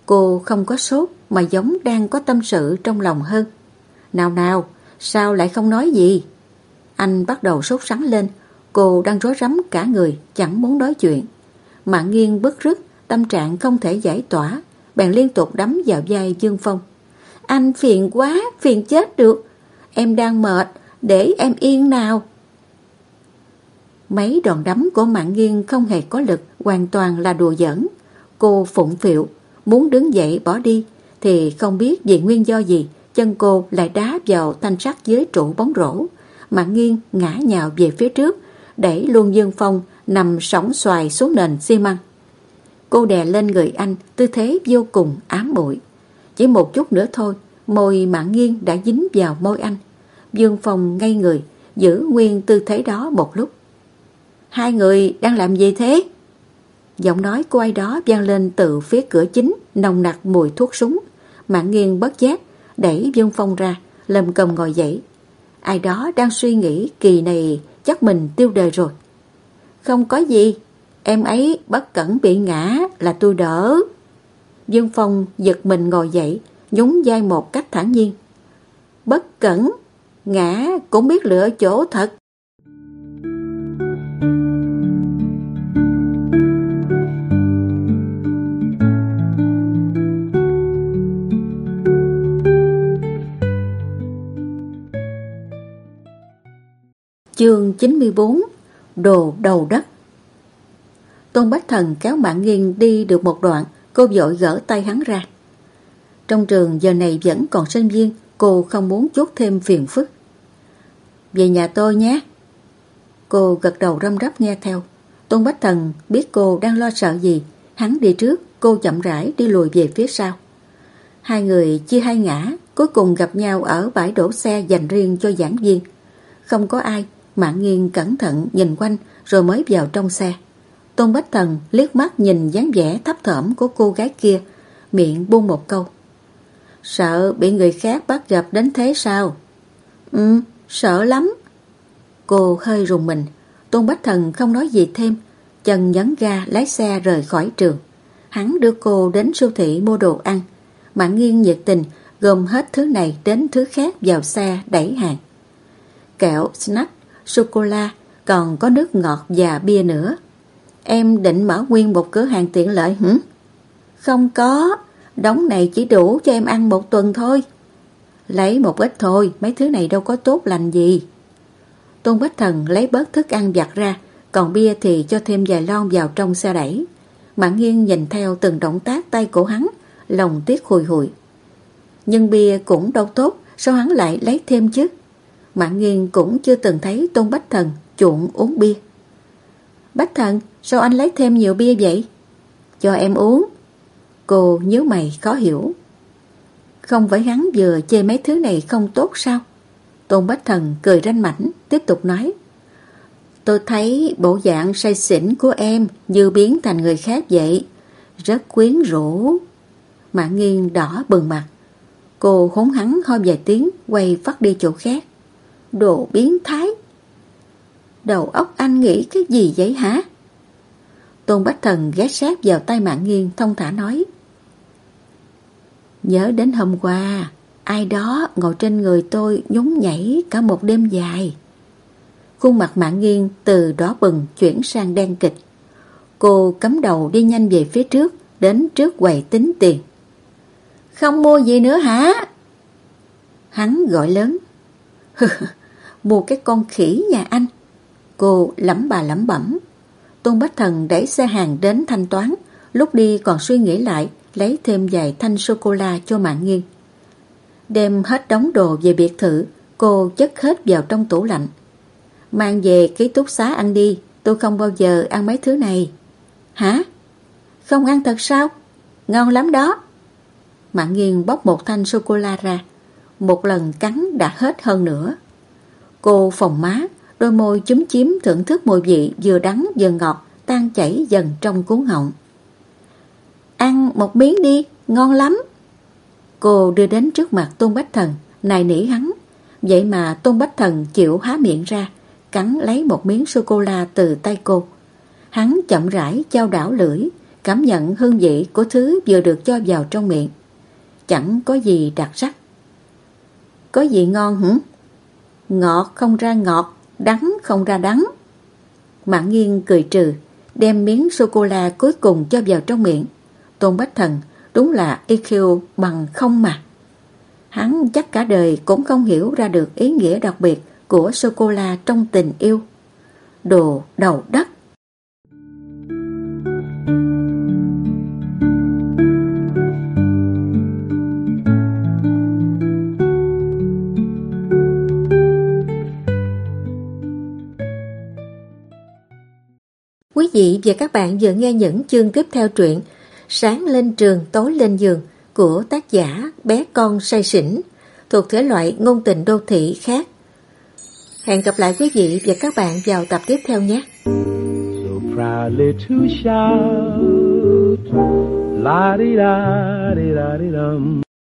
Cô không có sốt mà giống đang có tâm sự trong lòng hơn. Nào nào, sao lại không nói gì? Anh bắt đầu sốt sắng lên, cô đang rối rắm cả người, chẳng muốn nói chuyện. Mạng nghiêng bức rứt, tâm trạng không thể giải tỏa, bèn liên tục đấm vào vai Dương Phong. Anh phiền quá, phiền chết được. Em đang mệt, để em yên nào. Mấy đòn đấm của mạng nghiêng không hề có lực, hoàn toàn là đùa giỡn. Cô phụng phịu, muốn đứng dậy bỏ đi, thì không biết vì nguyên do gì, chân cô lại đá vào thanh sắt dưới trụ bóng rổ. mà nghiêng ngã nhào về phía trước, đẩy luôn Dương Phong nằm sóng xoài xuống nền xi măng. Cô đè lên người anh, tư thế vô cùng ám muội. Chỉ một chút nữa thôi, môi mạng nghiêng đã dính vào môi anh. Dương Phong ngay người, giữ nguyên tư thế đó một lúc. Hai người đang làm gì thế? Giọng nói của ai đó vang lên từ phía cửa chính, nồng nặc mùi thuốc súng. Mạng nghiêng bất giác, đẩy Dương Phong ra, lầm cầm ngồi dậy. Ai đó đang suy nghĩ kỳ này chắc mình tiêu đời rồi. Không có gì, Em ấy bất cẩn bị ngã là tôi đỡ. Dương Phong giật mình ngồi dậy, nhún vai một cách thản nhiên. Bất cẩn, ngã cũng biết lựa chỗ thật. Chương 94 Đồ đầu đất Tôn Bách Thần kéo mạng nghiêng đi được một đoạn, cô vội gỡ tay hắn ra. Trong trường giờ này vẫn còn sinh viên, cô không muốn chút thêm phiền phức. Về nhà tôi nhé. Cô gật đầu răm rắp nghe theo. Tôn Bách Thần biết cô đang lo sợ gì. Hắn đi trước, cô chậm rãi đi lùi về phía sau. Hai người chia hai ngã, cuối cùng gặp nhau ở bãi đổ xe dành riêng cho giảng viên. Không có ai, mạng nghiêng cẩn thận nhìn quanh rồi mới vào trong xe. Tôn Bách Thần liếc mắt nhìn dáng vẻ thấp thỏm của cô gái kia, miệng buông một câu. Sợ bị người khác bắt gặp đến thế sao? Ừ, sợ lắm. Cô hơi rùng mình, Tôn Bách Thần không nói gì thêm, chân nhấn ga lái xe rời khỏi trường. Hắn đưa cô đến siêu thị mua đồ ăn, Mạng nghiêng nhiệt tình gồm hết thứ này đến thứ khác vào xe đẩy hàng. Kẹo, snack, sô-cô-la, còn có nước ngọt và bia nữa. Em định mở nguyên một cửa hàng tiện lợi hử? Không có, Đống này chỉ đủ cho em ăn một tuần thôi. Lấy một ít thôi, mấy thứ này đâu có tốt lành gì. Tôn Bách Thần lấy bớt thức ăn vặt ra, còn bia thì cho thêm vài lon vào trong xe đẩy. Mạng nghiêng nhìn theo từng động tác tay của hắn, lòng tiếc hùi hụi. Nhưng bia cũng đâu tốt, sao hắn lại lấy thêm chứ? Mạng Nghiên cũng chưa từng thấy Tôn Bách Thần chuộng uống bia. Bách Thần, sao anh lấy thêm nhiều bia vậy? Cho em uống. Cô nhớ mày khó hiểu. Không phải hắn vừa chê mấy thứ này không tốt sao? Tôn Bách Thần cười ranh mảnh, tiếp tục nói. Tôi thấy bộ dạng say xỉn của em như biến thành người khác vậy. Rất quyến rũ. Mạng nghiêng đỏ bừng mặt. Cô hốn hắn ho vài tiếng, quay phát đi chỗ khác. Đồ biến thái. Đầu óc anh nghĩ cái gì vậy hả? Tôn Bách Thần ghé sát vào tay mạng nghiêng thông thả nói. Nhớ đến hôm qua, ai đó ngồi trên người tôi nhún nhảy cả một đêm dài. Khuôn mặt mạng nghiêng từ đó bừng chuyển sang đen kịch. Cô cắm đầu đi nhanh về phía trước, đến trước quầy tính tiền. Không mua gì nữa hả? Hắn gọi lớn. mua cái con khỉ nhà anh. Cô lẩm bà lẩm bẩm. Tôn Bách Thần đẩy xe hàng đến thanh toán, lúc đi còn suy nghĩ lại, lấy thêm vài thanh sô-cô-la cho mạng nghiêng. Đem hết đóng đồ về biệt thự, cô chất hết vào trong tủ lạnh. Mang về ký túc xá ăn đi, tôi không bao giờ ăn mấy thứ này. Hả? Không ăn thật sao? Ngon lắm đó. Mạng nghiêng bóc một thanh sô-cô-la ra. Một lần cắn đã hết hơn nữa. Cô phòng má, đôi môi chúm chím thưởng thức mùi vị vừa đắng vừa ngọt, tan chảy dần trong cuốn họng. Ăn một miếng đi, ngon lắm. Cô đưa đến trước mặt Tôn Bách Thần, nài nỉ hắn. Vậy mà Tôn Bách Thần chịu há miệng ra, cắn lấy một miếng sô-cô-la từ tay cô. Hắn chậm rãi trao đảo lưỡi, cảm nhận hương vị của thứ vừa được cho vào trong miệng. Chẳng có gì đặc sắc. Có gì ngon hửng? Ngọt không ra ngọt, đắng không ra đắng. Mạng nghiêng cười trừ, đem miếng sô-cô-la cuối cùng cho vào trong miệng. Tôn Bách Thần đúng là EQ bằng không mà. Hắn chắc cả đời cũng không hiểu ra được ý nghĩa đặc biệt của sô-cô-la trong tình yêu. Đồ đầu đất. Quý vị và các bạn vừa nghe những chương tiếp theo truyện Sáng lên trường, tối lên giường của tác giả Bé Con Say Sỉnh thuộc thể loại ngôn tình đô thị khác. Hẹn gặp lại quý vị và các bạn vào tập tiếp theo nhé. So proudly to shout, la di da di da di dum.